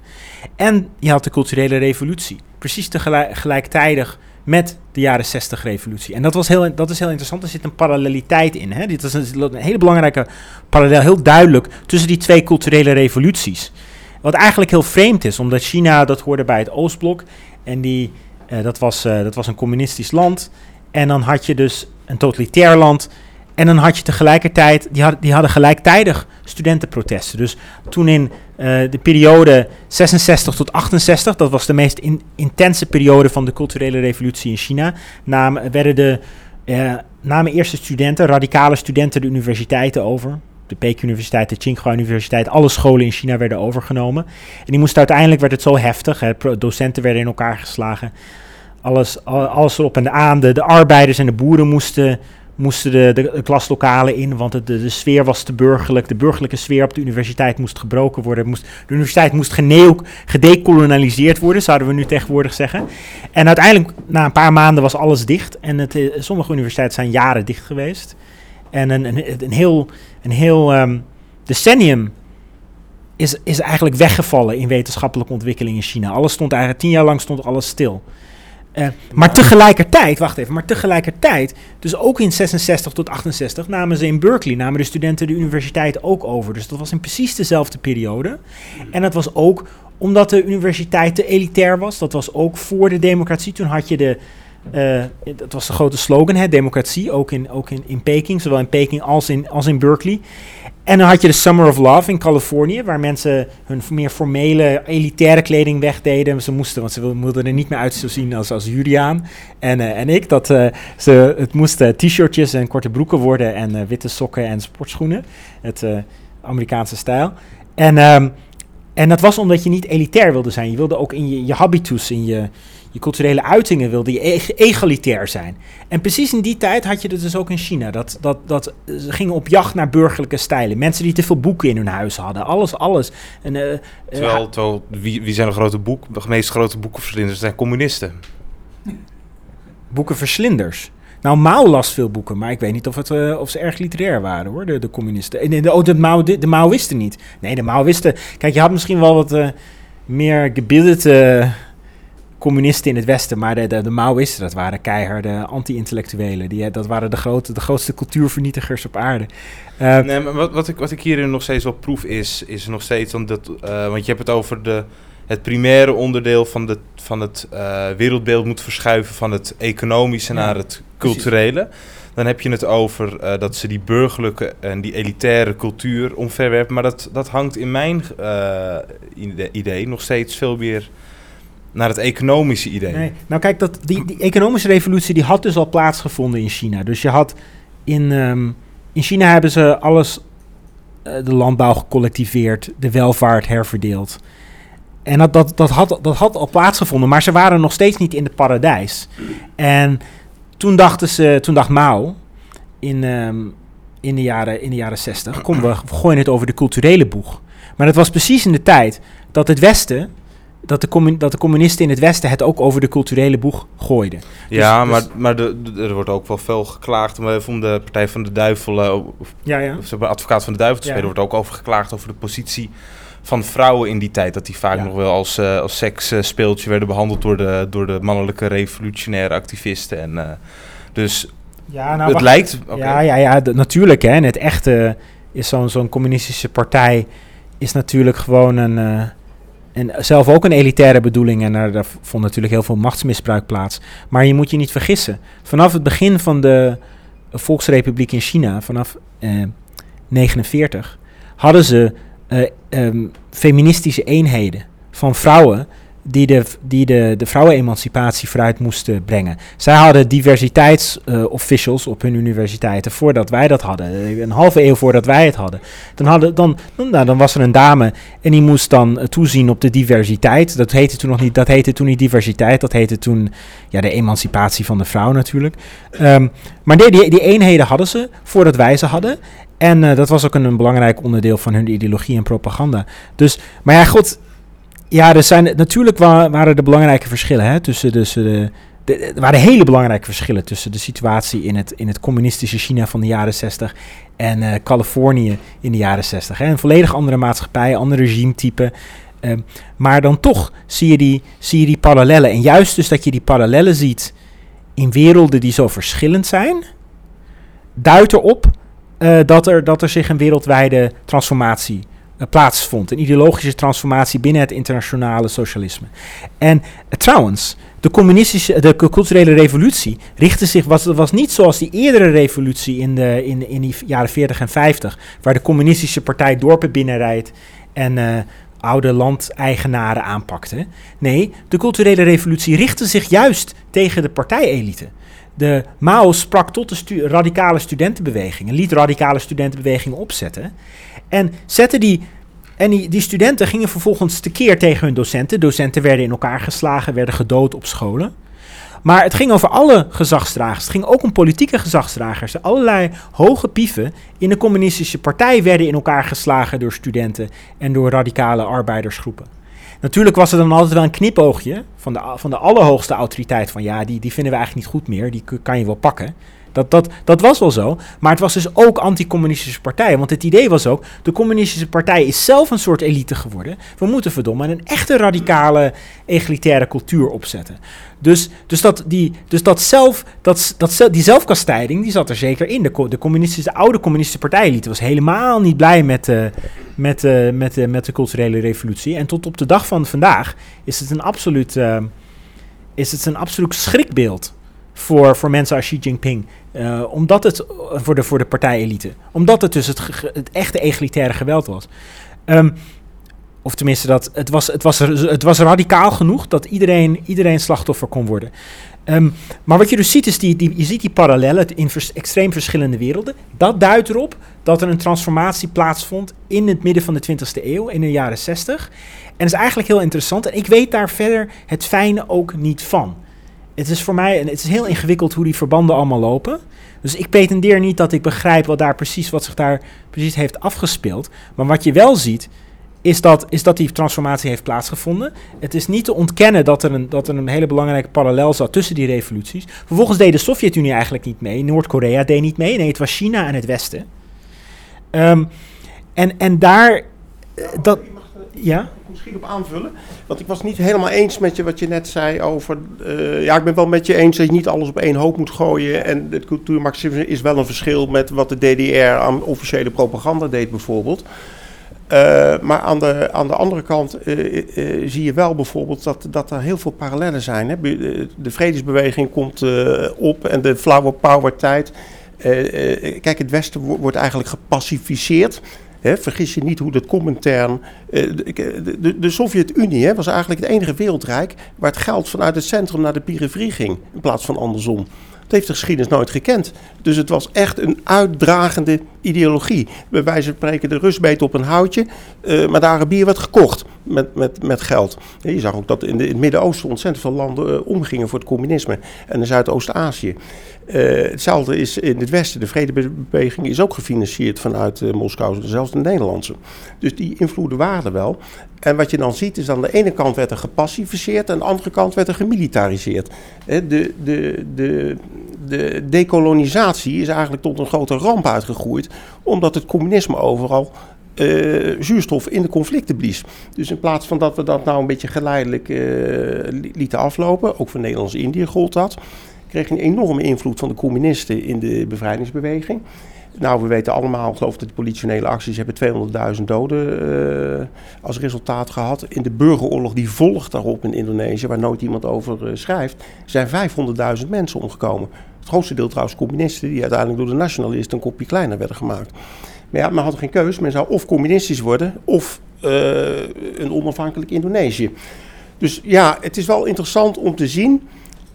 En je had de culturele revolutie, precies tegelijkertijd met de jaren 60 revolutie. En dat, was heel, dat is heel interessant, er zit een paralleliteit in. Hè? Dit is een hele belangrijke parallel, heel duidelijk, tussen die twee culturele revoluties. Wat eigenlijk heel vreemd is, omdat China, dat hoorde bij het Oostblok. En die, uh, dat, was, uh, dat was een communistisch land. En dan had je dus een totalitair land. En dan had je tegelijkertijd, die, had, die hadden gelijktijdig studentenprotesten. Dus toen in uh, de periode 66 tot 68, dat was de meest in, intense periode van de culturele revolutie in China, namen, werden de, namen eerste studenten, radicale studenten, de universiteiten over de Peking-universiteit, de Tsinghua-universiteit, alle scholen in China werden overgenomen. En die moesten uiteindelijk, werd het zo heftig, hè, docenten werden in elkaar geslagen. Alles, alles erop en aan. De, de arbeiders en de boeren moesten, moesten de, de, klaslokalen in, want de, de, sfeer was te burgerlijk. De burgerlijke sfeer op de universiteit moest gebroken worden. Moest, de universiteit moest gedecolonialiseerd worden, zouden we nu tegenwoordig zeggen. En uiteindelijk, na een paar maanden, was alles dicht. En het, eh, sommige universiteiten zijn jaren dicht geweest. En een, een, heel, een heel um, decennium is, is eigenlijk weggevallen in wetenschappelijke ontwikkeling in China. Alles stond eigenlijk, tien jaar lang stond alles stil. Uh, maar tegelijkertijd, wacht even, maar tegelijkertijd, dus ook in 66 tot 68 namen ze in Berkeley, namen de studenten de universiteit ook over. Dus dat was in precies dezelfde periode. En dat was ook omdat de universiteit te elitair was. Dat was ook voor de democratie. Toen had je de, uh, dat was de grote slogan, hè, democratie, ook, in, ook in, in Peking, zowel in Peking als in, als in Berkeley. En dan had je de Summer of Love in Californië, waar mensen hun meer formele, elitaire kleding wegdeden. Ze moesten, want ze wilden er niet meer uit zien als, als Juliaan en, uh, en ik. Dat, uh, ze, het moesten t-shirtjes en korte broeken worden en witte sokken en sportschoenen. Het Amerikaanse stijl. En, um, en dat was omdat je niet elitair wilde zijn. Je wilde ook in je, je habitus, in je, je culturele uitingen wilde je e-, egalitair zijn. En precies in die tijd had je het dus ook in China. Dat, dat, dat, ze gingen op jacht naar burgerlijke stijlen. Mensen die te veel boeken in hun huis hadden. Alles, alles. En, uh, terwijl, uh, terwijl wie, wie zijn de grote boek, de meest grote boekenverslinders? zijn communisten. Boekenverslinders. Nou, Mao las veel boeken, maar ik weet niet of, het, uh, of ze erg literair waren hoor, de, de communisten. En de, oh, de, Mao, de, de Maoïsten niet. Nee, de Maoïsten. Kijk, je had misschien wel wat meer gebildete communisten in het Westen, maar de, de, de Maoïsten, dat waren keiharde anti-intellectuelen. Die, dat waren de, grote, de grootste cultuurvernietigers op aarde. Uh, nee, maar wat, wat, ik, wat ik hierin nog steeds wel proef is, is nog steeds, want, dat, uh, want je hebt het over de, het primaire onderdeel van, de, van het uh, wereldbeeld moet verschuiven van het economische ja, naar het culturele. Precies. Dan heb je het over dat ze die burgerlijke en die elitaire cultuur omverwerpen. Maar dat, dat hangt in mijn idee nog steeds veel meer naar het economische idee. Nee. Nou kijk, dat, die, die economische revolutie die had dus al plaatsgevonden in China. Dus je had in, um, in China hebben ze alles, uh, de landbouw gecollectiveerd, de welvaart herverdeeld. En dat, dat, dat, had, dat had al plaatsgevonden, maar ze waren nog steeds niet in het paradijs. En toen dachten ze, toen dacht Mao in, um, in, de jaren, in de jaren 60, kom we gooien het over de culturele boeg. Maar dat was precies in de tijd dat het Westen dat de, dat de communisten in het Westen het ook over de culturele boeg gooiden. Ja, dus, maar, dus maar de, de, er wordt ook wel veel geklaagd om de Partij van de Duivel, uh, of, ja, ja. of advocaat van de Duivel te spelen, ja. wordt ook over geklaagd over de positie van vrouwen in die tijd. Dat die vaak ja. nog wel als, uh, als seksspeeltje werden behandeld door de, door de mannelijke revolutionaire activisten. En, uh, dus ja, nou, het wacht, lijkt... Okay. Ja, ja, ja natuurlijk. Hè. En het echte is zo'n zo'n communistische partij is natuurlijk gewoon een uh, en zelf ook een elitaire bedoeling. En daar, vond natuurlijk heel veel machtsmisbruik plaats. Maar je moet je niet vergissen. Vanaf het begin van de Volksrepubliek in China, vanaf eh, 49, hadden ze eh, um, feministische eenheden van vrouwen die de, die de, de vrouwenemancipatie vooruit moesten brengen. Zij hadden diversiteitsofficials op hun universiteiten voordat wij dat hadden. Een halve eeuw voordat wij het hadden. Dan, hadden, dan, nou, dan was er een dame en die moest dan toezien op de diversiteit. Dat heette toen nog niet, dat heette toen niet diversiteit, dat heette toen ja, de emancipatie van de vrouw natuurlijk. Um, maar die, die, eenheden hadden ze voordat wij ze hadden. En uh, dat was ook een, belangrijk onderdeel van hun ideologie en propaganda. Dus, maar ja, god, ja, er zijn natuurlijk wa waren er belangrijke verschillen hè, tussen, tussen er waren hele belangrijke verschillen tussen de situatie in het, in het communistische China van de jaren 60 en uh, Californië in de jaren 60. Hè. Een volledig andere maatschappij, ander regimetype. Uh, maar dan toch zie je, die, zie je die parallellen. En juist dus dat je die parallellen ziet in werelden die zo verschillend zijn, duidt erop uh, dat, er, dat er zich een wereldwijde transformatie plaatsvond. Een ideologische transformatie binnen het internationale socialisme. En uh, trouwens, de communistische, de culturele revolutie richtte zich, was, was niet zoals die eerdere revolutie in de in, in die jaren 40 en 50, waar de communistische partij dorpen binnenrijdt en oude landeigenaren aanpakte. Nee, de culturele revolutie richtte zich juist tegen de partijelite. De Mao sprak tot de radicale studentenbeweging en liet radicale studentenbewegingen opzetten. En zette die. En die, die studenten gingen vervolgens tekeer tegen hun docenten. Docenten werden in elkaar geslagen, werden gedood op scholen. Maar het ging over alle gezagsdragers. Het ging ook om politieke gezagsdragers. Allerlei hoge pieven in de communistische partij werden in elkaar geslagen door studenten en door radicale arbeidersgroepen. Natuurlijk was er dan altijd wel een knipoogje van de, van de allerhoogste autoriteit. Van ja, die, die vinden we eigenlijk niet goed meer. Die kan je wel pakken. Dat, dat, dat was wel zo. Maar het was dus ook anti-communistische partij. Want het idee was ook, de communistische partij is zelf een soort elite geworden. We moeten verdomme een echte radicale egalitaire cultuur opzetten. Dus, dus, dat, die, dus dat zelf, dat, die zelfkastijding, die zat er zeker in. De, communistische, de oude communistische partij-elite was helemaal niet blij met, uh, met, uh, met, uh, met de culturele revolutie. En tot op de dag van vandaag is het een absoluut, is het een absoluut schrikbeeld voor, voor mensen als Xi Jinping. Uh, omdat het voor de, voor de partijelite. Omdat het dus het, echte egalitaire geweld was. Um, of tenminste, dat, het, was, het, was, het was radicaal genoeg dat iedereen, iedereen slachtoffer kon worden. Um, maar wat je dus ziet, is die, die, je ziet die parallellen in extreem verschillende werelden. Dat duidt erop dat er een transformatie plaatsvond in het midden van de 20e eeuw, in de jaren 60. En dat is eigenlijk heel interessant. En ik weet daar verder het fijne ook niet van het is voor mij het is heel ingewikkeld hoe die verbanden allemaal lopen. Dus ik pretendeer niet dat ik begrijp wat daar precies wat zich daar precies heeft afgespeeld. Maar wat je wel ziet, is dat, is dat die transformatie heeft plaatsgevonden. Het is niet te ontkennen dat er, een, dat er een hele belangrijke parallel zat tussen die revoluties. Vervolgens deed de Sovjet-Unie eigenlijk niet mee. Noord-Korea deed niet mee. Nee, het was China en het Westen. Um, en, en daar. Uh, dat, ja? Misschien op aanvullen. Want ik was niet helemaal eens met je wat je net zei over. Uh, ja, ik ben wel met je eens dat je niet alles op één hoop moet gooien. En het cultuurmarxisme is wel een verschil met wat de DDR aan officiële propaganda deed, bijvoorbeeld. Uh, maar aan de, aan de andere kant uh, zie je wel bijvoorbeeld dat, dat er heel veel parallellen zijn. Hè. De vredesbeweging komt op en de flower power tijd. kijk, het Westen wordt eigenlijk gepacificeerd vergis je niet hoe dat Comintern. Uh, de, de, de Sovjet-Unie was eigenlijk het enige wereldrijk waar het geld vanuit het centrum naar de periferie ging, in plaats van andersom. Dat heeft de geschiedenis nooit gekend. Dus het was echt een uitdragende ideologie. Bij wijze van spreken, de Rus beet op een houtje, uh, maar de Arabier werd gekocht met, met, met geld. je zag ook dat in, de, in het Midden-Oosten ontzettend veel landen uh, omgingen voor het communisme. En in Zuidoost-Azië. Uh, hetzelfde is in het Westen. De vredebeweging is ook gefinancierd vanuit Moskou, zelfs de Nederlandse. Dus die invloeden waren wel. En wat je dan ziet is aan de ene kant werd er gepacificeerd... en aan de andere kant werd er gemilitariseerd. de, de, de, de decolonisatie is eigenlijk tot een grote ramp uitgegroeid... omdat het communisme overal uh, zuurstof in de conflicten blies. Dus in plaats van dat we dat nou een beetje geleidelijk uh, lieten aflopen, ook voor Nederlands-Indië gold dat, kreeg een enorme invloed van de communisten in de bevrijdingsbeweging. Nou, we weten allemaal, geloof ik, dat de politionele acties hebben 200.000 doden uh, als resultaat gehad. In de burgeroorlog die volgt daarop in Indonesië, waar nooit iemand over schrijft, zijn 500.000 mensen omgekomen. Het grootste deel trouwens communisten, die uiteindelijk door de nationalisten een kopje kleiner werden gemaakt. Maar ja, men had geen keus. Men zou of communistisch worden of uh, een onafhankelijk Indonesië. Dus ja, het is wel interessant om te zien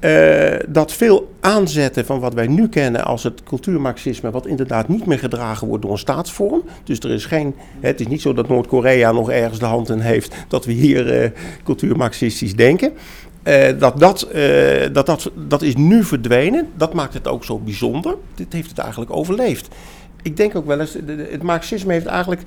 uh, dat veel aanzetten van wat wij nu kennen als het cultuurmarxisme, wat inderdaad niet meer gedragen wordt door een staatsvorm. Dus er is geen, het is niet zo dat Noord-Korea nog ergens de hand in heeft dat we hier uh, cultuurmarxistisch denken. Uh, dat, dat, dat, dat, dat is nu verdwenen. Dat maakt het ook zo bijzonder. Dit heeft het eigenlijk overleefd. Ik denk ook wel eens, het marxisme heeft eigenlijk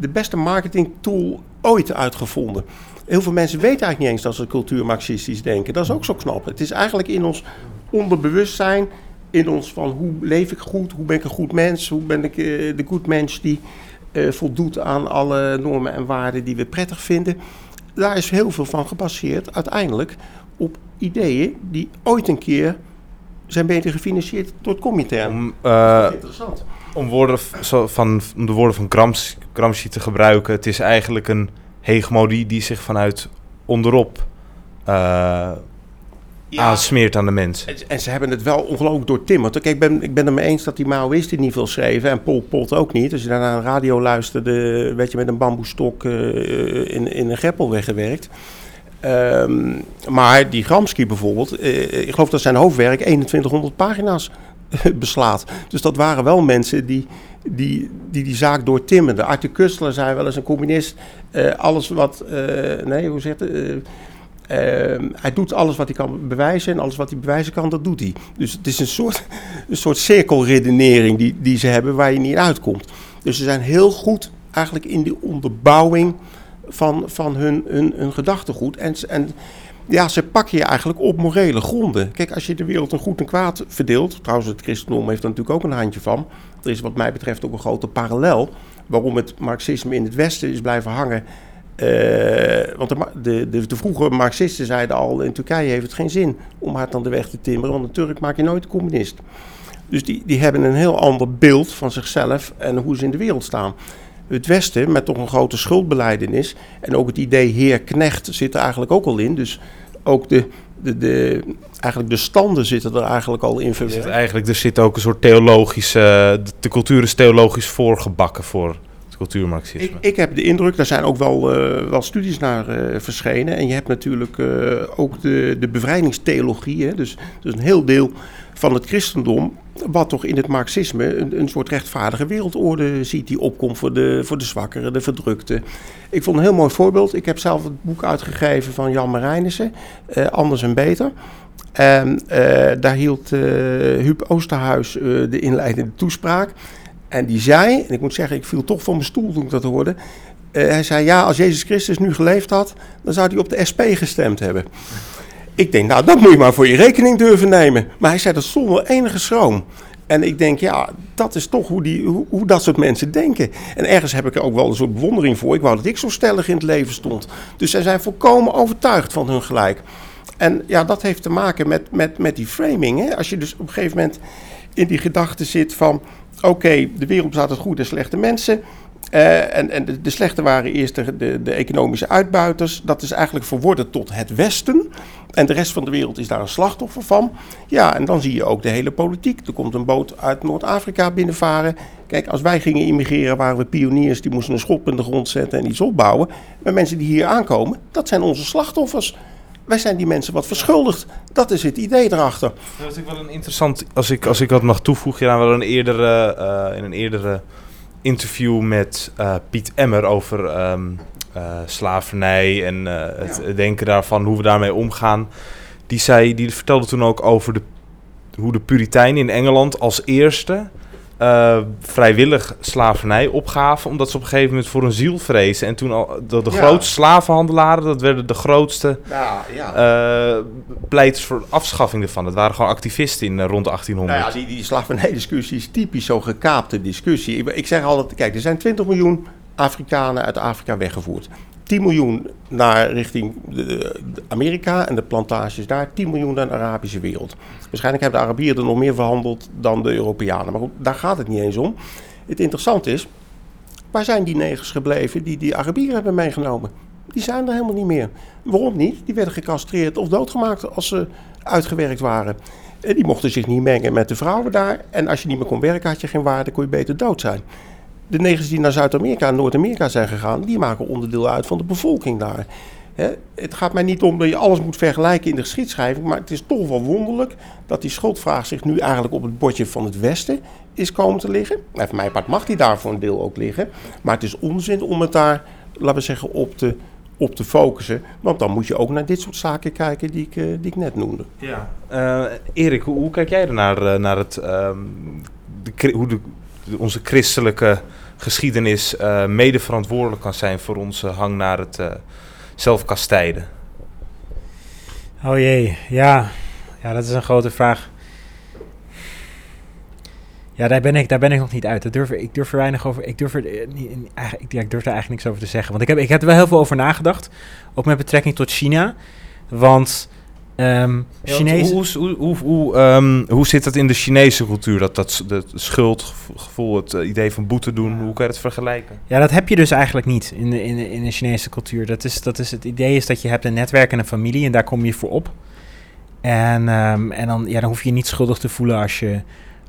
de beste marketing tool ooit uitgevonden. Heel veel mensen weten eigenlijk niet eens dat ze cultuur-marxistisch denken. Dat is ook zo knap. Het is eigenlijk in ons onderbewustzijn, in ons van hoe leef ik goed, hoe ben ik een goed mens, hoe ben ik uh, de goed mens die voldoet aan alle normen en waarden die we prettig vinden. Daar is heel veel van gebaseerd uiteindelijk op ideeën die ooit een keer zijn beter gefinancierd door het Comintern. Om, uh, interessant. Om, woorden van, om de woorden van Gramsci, Gramsci te gebruiken, het is eigenlijk een hegemonie die zich vanuit onderop uh, ja. aansmeert aan de mens. En, ze hebben het wel ongelooflijk doortimmerd. Kijk, ik ben, ik ben het me eens dat die Maoïsten niet veel schreven en Pol Pot ook niet. Als je daar naar een radio luisterde, werd je met een bamboestok uh, in, in een greppel weggewerkt. Um, maar die Gramsci bijvoorbeeld, uh, ik geloof dat zijn hoofdwerk 2100 pagina's beslaat. Dus dat waren wel mensen die die die, die zaak doortimmerden. Arthur Kustler zei wel eens een communist, uh, alles wat, nee, hoe zegt het? Uh, hij doet alles wat hij kan bewijzen en alles wat hij bewijzen kan, dat doet hij. Dus het is een soort, een soort cirkelredenering die, die ze hebben waar je niet uitkomt. Dus ze zijn heel goed eigenlijk in die onderbouwing van, van hun, hun, hun gedachtegoed. En, en ja, ze pakken je eigenlijk op morele gronden. Kijk, als je de wereld een goed en kwaad verdeelt, trouwens het christendom heeft er natuurlijk ook een handje van. Er is wat mij betreft ook een grote parallel waarom het marxisme in het Westen is blijven hangen. Uh, want de, de, de, vroege Marxisten zeiden al, in Turkije heeft het geen zin om hard aan de weg te timmeren, want een Turk maak je nooit een communist. Dus die, die hebben een heel ander beeld van zichzelf en hoe ze in de wereld staan. Het Westen, met toch een grote schuldbeleidenis en ook het idee heer-knecht zit er eigenlijk ook al in. Dus ook de, de, de, eigenlijk de standen zitten er eigenlijk al in. Eigenlijk, er zit ook een soort theologische... De, de cultuur is theologisch voorgebakken voor Ik, ik heb de indruk, daar zijn ook wel, uh, wel studies naar uh, verschenen. En je hebt natuurlijk uh, ook de, de bevrijdingstheologie. Hè? Dus, dus een heel deel van het christendom wat toch in het marxisme een, een, soort rechtvaardige wereldorde ziet die opkomt voor de, voor de zwakkeren, de verdrukte. Ik vond een heel mooi voorbeeld. Ik heb zelf het boek uitgegeven van Jan Marijnissen, Anders en Beter. En daar hield Huub Oosterhuis de inleidende toespraak. En die zei, en ik moet zeggen, ik viel toch van mijn stoel toen ik dat hoorde. hij zei, ja, als Jezus Christus nu geleefd had, dan zou hij op de SP gestemd hebben. Ik denk, nou, dat moet je maar voor je rekening durven nemen. Maar hij zei dat zonder enige schroom. En ik denk, ja, dat is toch hoe, die, hoe, hoe, dat soort mensen denken. En ergens heb ik er ook wel een soort bewondering voor. Ik wou dat ik zo stellig in het leven stond. Dus zij zijn volkomen overtuigd van hun gelijk. En ja, dat heeft te maken met, met, met die framing. Hè? Als je dus op een gegeven moment in die gedachte zit van... oké, de wereld bestaat uit goede en slechte mensen... Uh, en en de, de, slechte waren eerst de, de, de, economische uitbuiters. Dat is eigenlijk verworden tot het Westen. En de rest van de wereld is daar een slachtoffer van. Ja, en dan zie je ook de hele politiek. Er komt een boot uit Noord-Afrika binnenvaren. Kijk, als wij gingen immigreren, waren we pioniers. Die moesten een schop in de grond zetten en iets opbouwen. Maar mensen die hier aankomen, dat zijn onze slachtoffers. Wij zijn die mensen wat verschuldigd. Dat is het idee erachter. Dat is wel een interessant, als ik, als ik wat mag toevoegen, ja, wel een eerdere, uh, in een eerdere interview met uh, Piet Emmer over um, uh, slavernij en het ja. denken daarvan, hoe we daarmee omgaan. Die, zei, die vertelde toen ook over de, hoe de Puritijnen in Engeland als eerste uh, vrijwillig slavernij opgaven, omdat ze op een gegeven moment voor een ziel vrezen. En toen al de, de ja. grootste slavenhandelaren, dat werden de grootste ja, ja. Uh, pleiters voor afschaffing ervan. Dat waren gewoon activisten in uh, rond 1800. Nou ja, die, die slavernijdiscussie is typisch zo'n gekaapte discussie. Ik, ik zeg altijd, kijk, er zijn 20 miljoen Afrikanen uit Afrika weggevoerd. 10 miljoen naar richting Amerika en de plantages daar, 10 miljoen naar de Arabische wereld. Waarschijnlijk hebben de Arabieren er nog meer verhandeld dan de Europeanen. Maar goed, daar gaat het niet eens om. Het interessante is, waar zijn die negers gebleven die die Arabieren hebben meegenomen? Die zijn er helemaal niet meer. Waarom niet? Die werden gecastreerd of doodgemaakt als ze uitgewerkt waren. En die mochten zich niet mengen met de vrouwen daar. En als je niet meer kon werken, had je geen waarde, kon je beter dood zijn de negers die naar Zuid-Amerika en Noord-Amerika zijn gegaan, die maken onderdeel uit van de bevolking daar. Het gaat mij niet om dat je alles moet vergelijken in de geschiedschrijving, maar het is toch wel wonderlijk dat die schuldvraag zich nu eigenlijk op het bordje van het Westen is komen te liggen. Nou, voor mijn part mag die daar voor een deel ook liggen, maar het is onzin om het daar, laten we zeggen, op te, op te focussen. Want dan moet je ook naar dit soort zaken kijken die ik, eh, die ik net noemde. Ja. Eh, Erik, hoe, kijk jij er naar, eh, naar het, ehm, de, hoe de- onze christelijke geschiedenis eh, mede verantwoordelijk kan zijn voor onze hang naar het eh, zelfkastijden? Oh jee, ja. Ja, dat is een grote vraag. Ja, daar ben ik, daar ben ik nog niet uit. Durf, ik durf er weinig over. Ik durf er, eh, niet, durf er eigenlijk niks over te zeggen. Want ik heb, ik heb er wel heel veel over nagedacht. Ook met betrekking tot China. Want ehm. Hoe, hoe, hoe, hoe, ehm, hoe zit dat in de Chinese cultuur? Dat, dat, dat schuldgevoel, het eh, idee van boete doen, hoe kan je het vergelijken? Ja, dat heb je dus eigenlijk niet in de, in de, in de Chinese cultuur. Dat is, dat is het idee is dat je hebt een netwerk en een familie en daar kom je voor op. En, ehm, en dan, ja, dan hoef je je niet schuldig te voelen als je,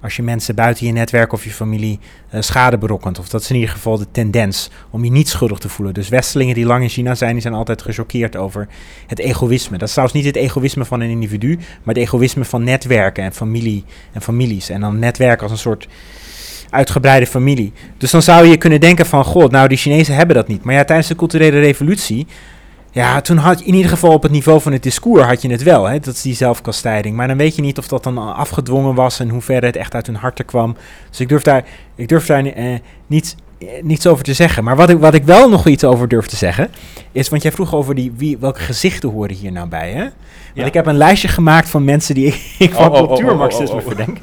als je mensen buiten je netwerk of je familie eh, schade berokkent. Of dat is in ieder geval de tendens om je niet schuldig te voelen. Dus Westelingen die lang in China zijn, die zijn altijd gechoqueerd over het egoïsme. Dat is trouwens niet het egoïsme van een individu, maar het egoïsme van netwerken en, familie, en families. En dan netwerk als een soort uitgebreide familie. Dus dan zou je kunnen denken van, god, nou die Chinezen hebben dat niet. Maar ja, tijdens de culturele revolutie, ja, toen had je in ieder geval op het niveau van het discours had je het wel. Hè? Dat is die zelfkastijding. Maar dan weet je niet of dat dan afgedwongen was en hoe ver het echt uit hun harten kwam. Dus ik durf daar, ik durf daar eh, niet, eh, niets over te zeggen. Maar wat ik, wat ik wel nog iets over durf te zeggen, is, want jij vroeg over die, wie, welke gezichten horen hier nou bij, hè? Want Ja. ik heb een lijstje gemaakt van mensen die ik, ik van Oh, oh, oh, cultuurmarxisme oh, oh, oh. verdenk.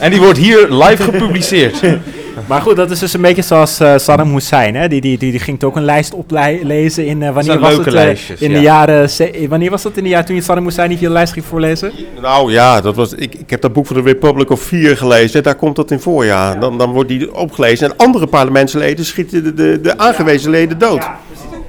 En die wordt hier live gepubliceerd. Maar goed, dat is dus een beetje zoals eh, Saddam Hussein. Hè? Die, die, die, die ging ook een lijst oplezen in eh, wanneer was leuke het? eh, lijstjes, in ja. de jaren. Wanneer was dat in de jaar toen je Saddam Hussein niet je lijst ging voorlezen? Nou ja, dat was, ik, ik heb dat boek van de Republic of Fear gelezen. Daar komt dat in voor, ja. Dan, dan wordt die opgelezen. En andere parlementsleden schieten de, de, de aangewezen leden dood.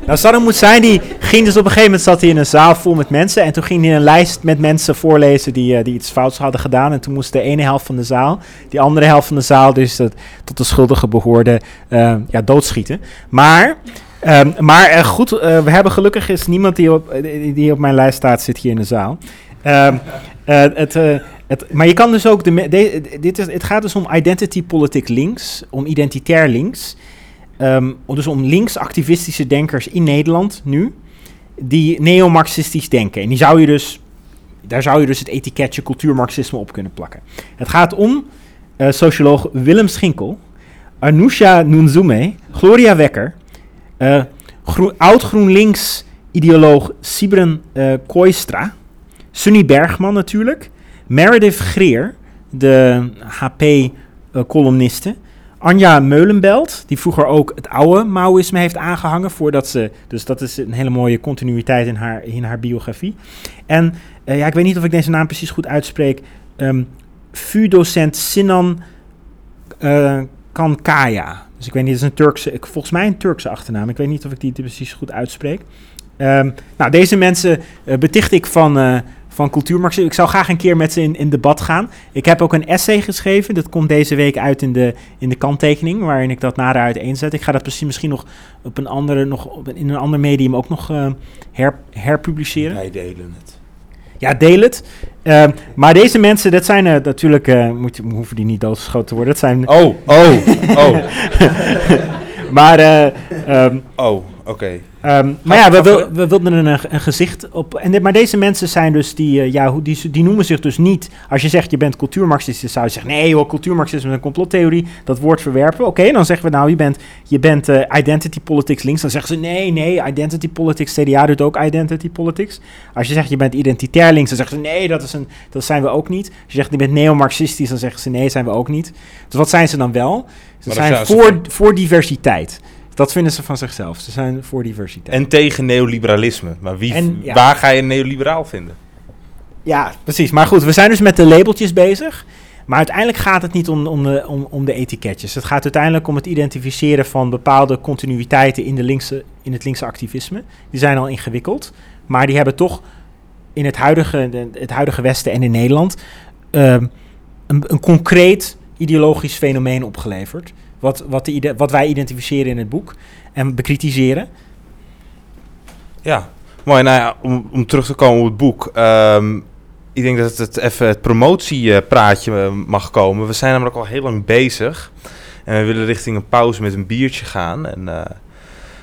Nou, Saddam Hussein die ging dus op een gegeven moment zat hij in een zaal vol met mensen. En toen ging hij een lijst met mensen voorlezen die, eh, die iets fouts hadden gedaan. En toen moest de ene helft van de zaal, die andere helft van de zaal, dus dat, tot de schuldige behoorde, eh, ja, doodschieten. Maar, ehm, maar eh, goed, we hebben gelukkig is niemand die op, die op mijn lijst staat, zit hier in de zaal. Ehm, eh, het, het, maar je kan dus ook, de- dit is, het gaat dus om identity politics links, om identitair links. Ehm, dus om links-activistische denkers in Nederland nu, die neo-marxistisch denken. En die zou je dus, daar zou je dus het etiketje cultuurmarxisme op kunnen plakken. Het gaat om eh, socioloog Willem Schinkel, Anousha Nunzume, Gloria Wekker, eh, Groen- oud-GroenLinks-ideoloog Sibren eh Kooistra, Sunny Bergman natuurlijk, Meredith Greer, de HP-columniste, Anja Meulenbelt, die vroeger ook het oude Maoïsme heeft aangehangen voordat ze, dus dat is een hele mooie continuïteit in haar, in haar biografie. En eh, ja, ik weet niet of ik deze naam precies goed uitspreek. ehm VU-docent Sinan eh, Kankaya. Dus ik weet niet, dat is een Turkse, volgens mij een Turkse achternaam. Ik weet niet of ik die precies goed uitspreek. Ehm, nou, deze mensen eh, beticht ik van, van cultuurmarxisme. Ik zou graag een keer met ze in, in debat gaan. Ik heb ook een essay geschreven. Dat komt deze week uit in de, in de kanttekening, waarin ik dat nader uiteenzet. Ik ga dat misschien, misschien nog op een andere, nog op een- in een ander medium ook nog eh, her, herpubliceren. Wij delen het. Ja, deel het. Ehm, maar deze mensen, dat zijn eh, natuurlijk, eh, moet hoeven die niet doodgeschoten te worden. Dat zijn, Oh, oh, oh, maar ehm, oh, oké. Ehm, maar ja, we, wil- we wilden een, een gezicht op. En dit- maar deze mensen zijn dus die, eh, ja, hoe- die, die noemen zich dus niet. Als je zegt je bent cultuurmarxist, zou je zeggen: nee, joh, cultuurmarxisme is een complottheorie. Dat woord verwerpen. Oké, dan zeggen we nou, je bent, je bent eh, identity politics links. Dan zeggen ze: nee, nee, identity politics. CDA doet ook identity politics. Als je zegt je bent identitair links, dan zeggen ze: nee, dat, is een, dat zijn we ook niet. Als je zegt je bent neomarxistisch, dan zeggen ze: nee, zijn we ook niet. Dus wat zijn ze dan wel? Ze Maar zijn voor, voor diversiteit. Dat vinden ze van zichzelf. Ze zijn voor diversiteit. En tegen neoliberalisme. Maar wie, En, ja. waar ga je een neoliberaal vinden? Ja, precies. Maar goed, we zijn dus met de labeltjes bezig. Maar uiteindelijk gaat het niet om, om, de, om, om de etiketjes. Het gaat uiteindelijk om het identificeren van bepaalde continuïteiten in, de linkse, in het linkse activisme. Die zijn al ingewikkeld. Maar die hebben toch in het huidige, het huidige Westen en in Nederland ehm, een, een concreet ideologisch fenomeen opgeleverd. Wat, wat, de wat wij identificeren in het boek en bekritiseren. Ja, mooi. Nou ja, om, om terug te komen op het boek. Ehm, ik denk dat het even het promotiepraatje eh, mag komen. We zijn namelijk al heel lang bezig. En we willen richting een pauze met een biertje gaan. En uh,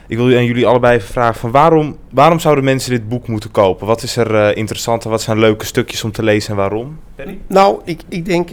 ik wil aan jullie allebei even vragen van waarom, waarom zouden mensen dit boek moeten kopen? Wat is er uh, interessant en wat zijn leuke stukjes om te lezen en waarom? Penny? Nou, ik, ik denk,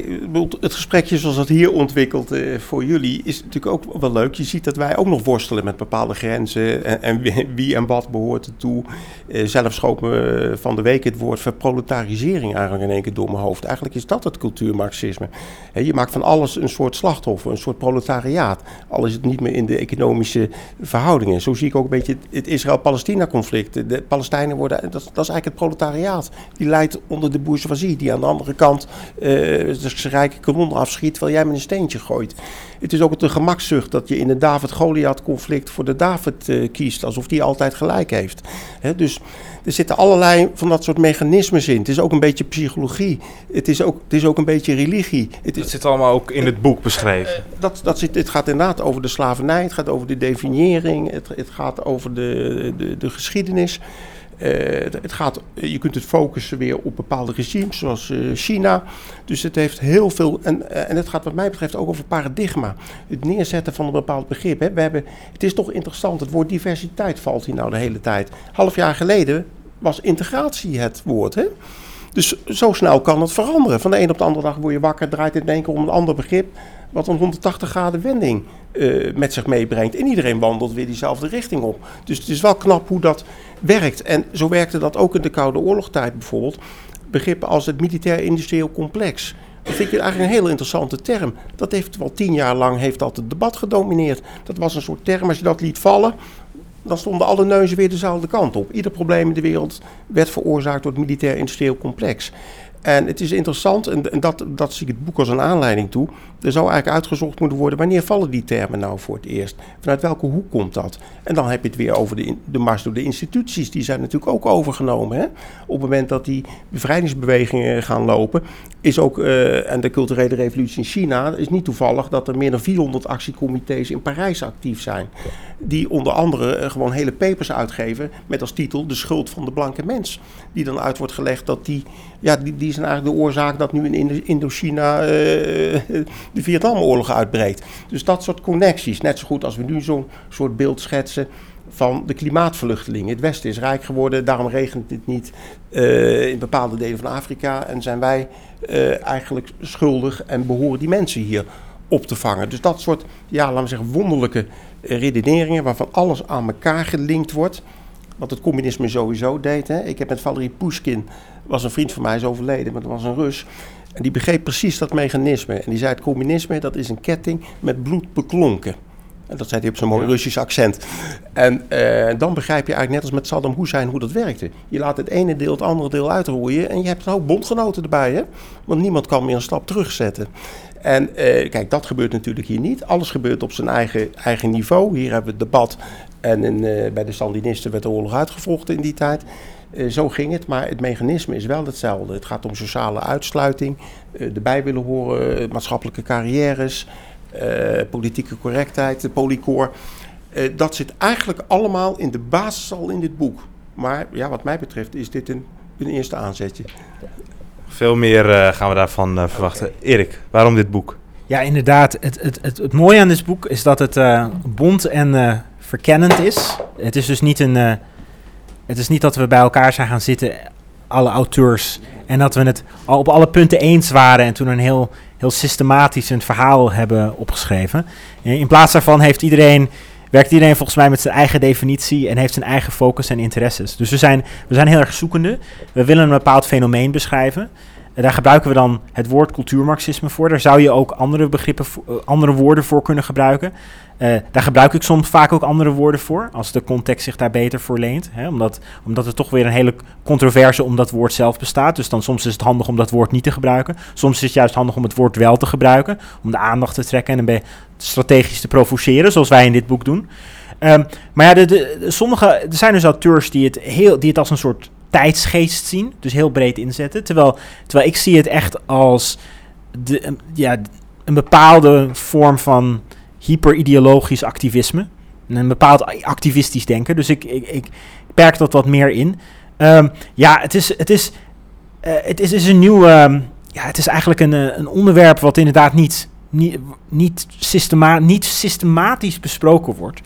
het gesprekje zoals het hier ontwikkelt uh, voor jullie is natuurlijk ook wel leuk. Je ziet dat wij ook nog worstelen met bepaalde grenzen en, en wie en wat behoort ertoe. Uh, zelf schoot me van de week het woord verproletarisering eigenlijk in één keer door mijn hoofd. Eigenlijk is dat het cultuurmarxisme. He, je maakt van alles een soort slachtoffer, een soort proletariaat. Al is het niet meer in de economische verhoudingen zo zie ik ook een beetje het Israël-Palestina-conflict. De Palestijnen worden, dat, dat, is eigenlijk het proletariaat. Die leidt onder de bourgeoisie, die aan de andere kant uh, de rijke kanonnen afschiet, terwijl jij met een steentje gooit. Het is ook de gemakzucht dat je in het David-Goliath-conflict voor de David uh, kiest, alsof die altijd gelijk heeft. He, dus er zitten allerlei van dat soort mechanismes in. Het is ook een beetje psychologie. Het is ook, het is ook een beetje religie. Het dat zit allemaal ook in het boek beschreven. Dat, dat zit, het gaat inderdaad over de slavernij, het gaat over de definiëring, het, het gaat over de, de, de geschiedenis. Uh, het gaat, je kunt het focussen weer op bepaalde regimes, zoals uh, China. Dus het heeft heel veel. En, uh, en het gaat, wat mij betreft, ook over paradigma. Het neerzetten van een bepaald begrip. Hè. We hebben, het is toch interessant, het woord diversiteit valt hier nou de hele tijd. Half jaar geleden was integratie het woord. Hè? Dus zo snel kan het veranderen. Van de een op de andere dag word je wakker, draait het keer om een ander begrip. Wat een 180 graden wending uh, met zich meebrengt. En iedereen wandelt weer diezelfde richting op. Dus het is wel knap hoe dat werkt. En zo werkte dat ook in de Koude Oorlogstijd bijvoorbeeld. Begrippen als het militair-industrieel complex. Dat vind ik eigenlijk een heel interessante term. Dat heeft wel tien jaar lang heeft dat het debat gedomineerd. Dat was een soort term, als je dat liet vallen, dan stonden alle neuzen weer dezelfde kant op. Ieder probleem in de wereld werd veroorzaakt door het militair-industrieel complex. En het is interessant, en, dat, dat zie ik het boek als een aanleiding toe. Er zou eigenlijk uitgezocht moeten worden wanneer vallen die termen nou voor het eerst? Vanuit welke hoek komt dat? En dan heb je het weer over de, de mars door de instituties. Die zijn natuurlijk ook overgenomen. Hè? Op het moment dat die bevrijdingsbewegingen gaan lopen, is ook, uh, en de culturele revolutie in China, is niet toevallig dat er meer dan 400 actiecomité's in Parijs actief zijn. Die onder andere uh, gewoon hele papers uitgeven met als titel De schuld van de blanke mens. Die dan uit wordt gelegd dat die, ja, die, die zijn eigenlijk de oorzaak dat nu in Indochina uh, de Vietnamoorlog uitbreekt. Dus dat soort connecties, net zo goed als we nu zo'n soort beeld schetsen van de klimaatvluchtelingen. Het Westen is rijk geworden, daarom regent het niet uh, in bepaalde delen van Afrika. En zijn wij uh, eigenlijk schuldig en behoren die mensen hier op te vangen. Dus dat soort, ja, laten we zeggen, wonderlijke redeneringen waarvan alles aan elkaar gelinkt wordt. Wat het communisme sowieso deed. Hè. Ik heb met Valery Pushkin, was een vriend van mij, is overleden, maar dat was een Rus. En die begreep precies dat mechanisme. En die zei: het communisme dat is een ketting met bloed beklonken. En dat zei hij op zo'n mooi ja. Russisch accent. En uh, dan begrijp je eigenlijk net als met Saddam Hussein hoe dat werkte. Je laat het ene deel het andere deel uitroeien en je hebt een hoop bondgenoten erbij. Hè? Want niemand kan meer een stap terugzetten. En uh, kijk, dat gebeurt natuurlijk hier niet. Alles gebeurt op zijn eigen, eigen niveau. Hier hebben we het debat. En in, uh, bij de Sandinisten werd de oorlog uitgevochten in die tijd. Uh, zo ging het, maar het mechanisme is wel hetzelfde. Het gaat om sociale uitsluiting, uh, erbij willen horen, maatschappelijke carrières, uh, politieke correctheid, de polycoor. dat zit eigenlijk allemaal in de basis al in dit boek. Maar ja, wat mij betreft is dit een, een eerste aanzetje. Veel meer gaan we daarvan verwachten. Okay. Erik, waarom dit boek? Ja, inderdaad. Het, het, het, het mooie aan dit boek is dat het bond en verkennend is. Het is dus niet een het is niet dat we bij elkaar zijn gaan zitten, alle auteurs, en dat we het al op alle punten eens waren en toen een heel, heel systematisch een verhaal hebben opgeschreven. In plaats daarvan heeft iedereen, werkt iedereen volgens mij met zijn eigen definitie en heeft zijn eigen focus en interesses. Dus we zijn, we zijn heel erg zoekende. We willen een bepaald fenomeen beschrijven. En daar gebruiken we dan het woord cultuurmarxisme voor. Daar zou je ook andere begrippen, andere woorden voor kunnen gebruiken. Uh, daar gebruik ik soms vaak ook andere woorden voor, als de context zich daar beter voor leent. Hè? Omdat, omdat er toch weer een hele controverse om dat woord zelf bestaat. Dus dan soms is het handig om dat woord niet te gebruiken. Soms is het juist handig om het woord wel te gebruiken, om de aandacht te trekken en een beetje strategisch te provoceren, zoals wij in dit boek doen. Um, maar ja, de, sommige, er zijn dus auteurs die het, heel, die het als een soort tijdsgeest zien, dus heel breed inzetten. Terwijl, terwijl ik zie het echt als de, ja, een bepaalde vorm van hyperideologisch activisme. Een bepaald activistisch denken. Dus ik, ik, ik perkt dat wat meer in. Ehm, ja, het is, het is, eh, het is, is een nieuw. ehm, ja, het is eigenlijk een, eh, een onderwerp wat inderdaad niet, niet, niet, systema niet systematisch besproken wordt.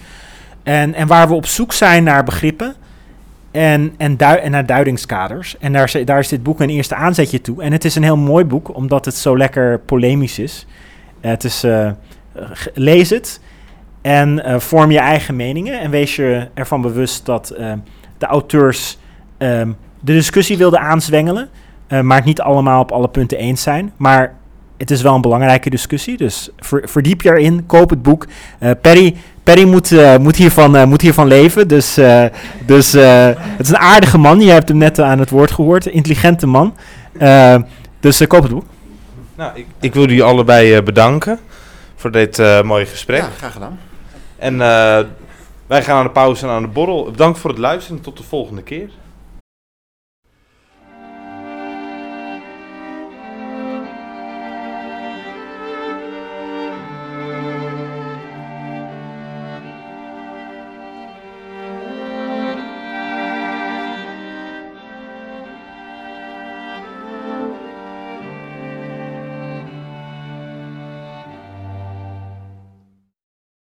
En, en waar we op zoek zijn naar begrippen en, en, en naar duidingskaders. En daar, daar is dit boek een eerste aanzetje toe. En het is een heel mooi boek, omdat het zo lekker polemisch is. Eh, het is, eh, lees het en eh, vorm je eigen meningen. En wees je ervan bewust dat de auteurs ehm, de discussie wilden aanzwengelen. maar het niet allemaal op alle punten eens zijn. Maar het is wel een belangrijke discussie. Dus ver- verdiep je erin, koop het boek. Perry, Perry moet, eh, moet, hiervan, eh, moet hiervan leven. Dus, eh, dus eh, het is een aardige man. Je hebt hem net aan het woord gehoord. Intelligente man. Dus koop het boek. Nou, ik, ik wil jullie allebei eh, bedanken voor dit eh, mooie gesprek. Ja, graag gedaan. En eh, wij gaan aan de pauze en aan de borrel. Bedankt voor het luisteren en tot de volgende keer.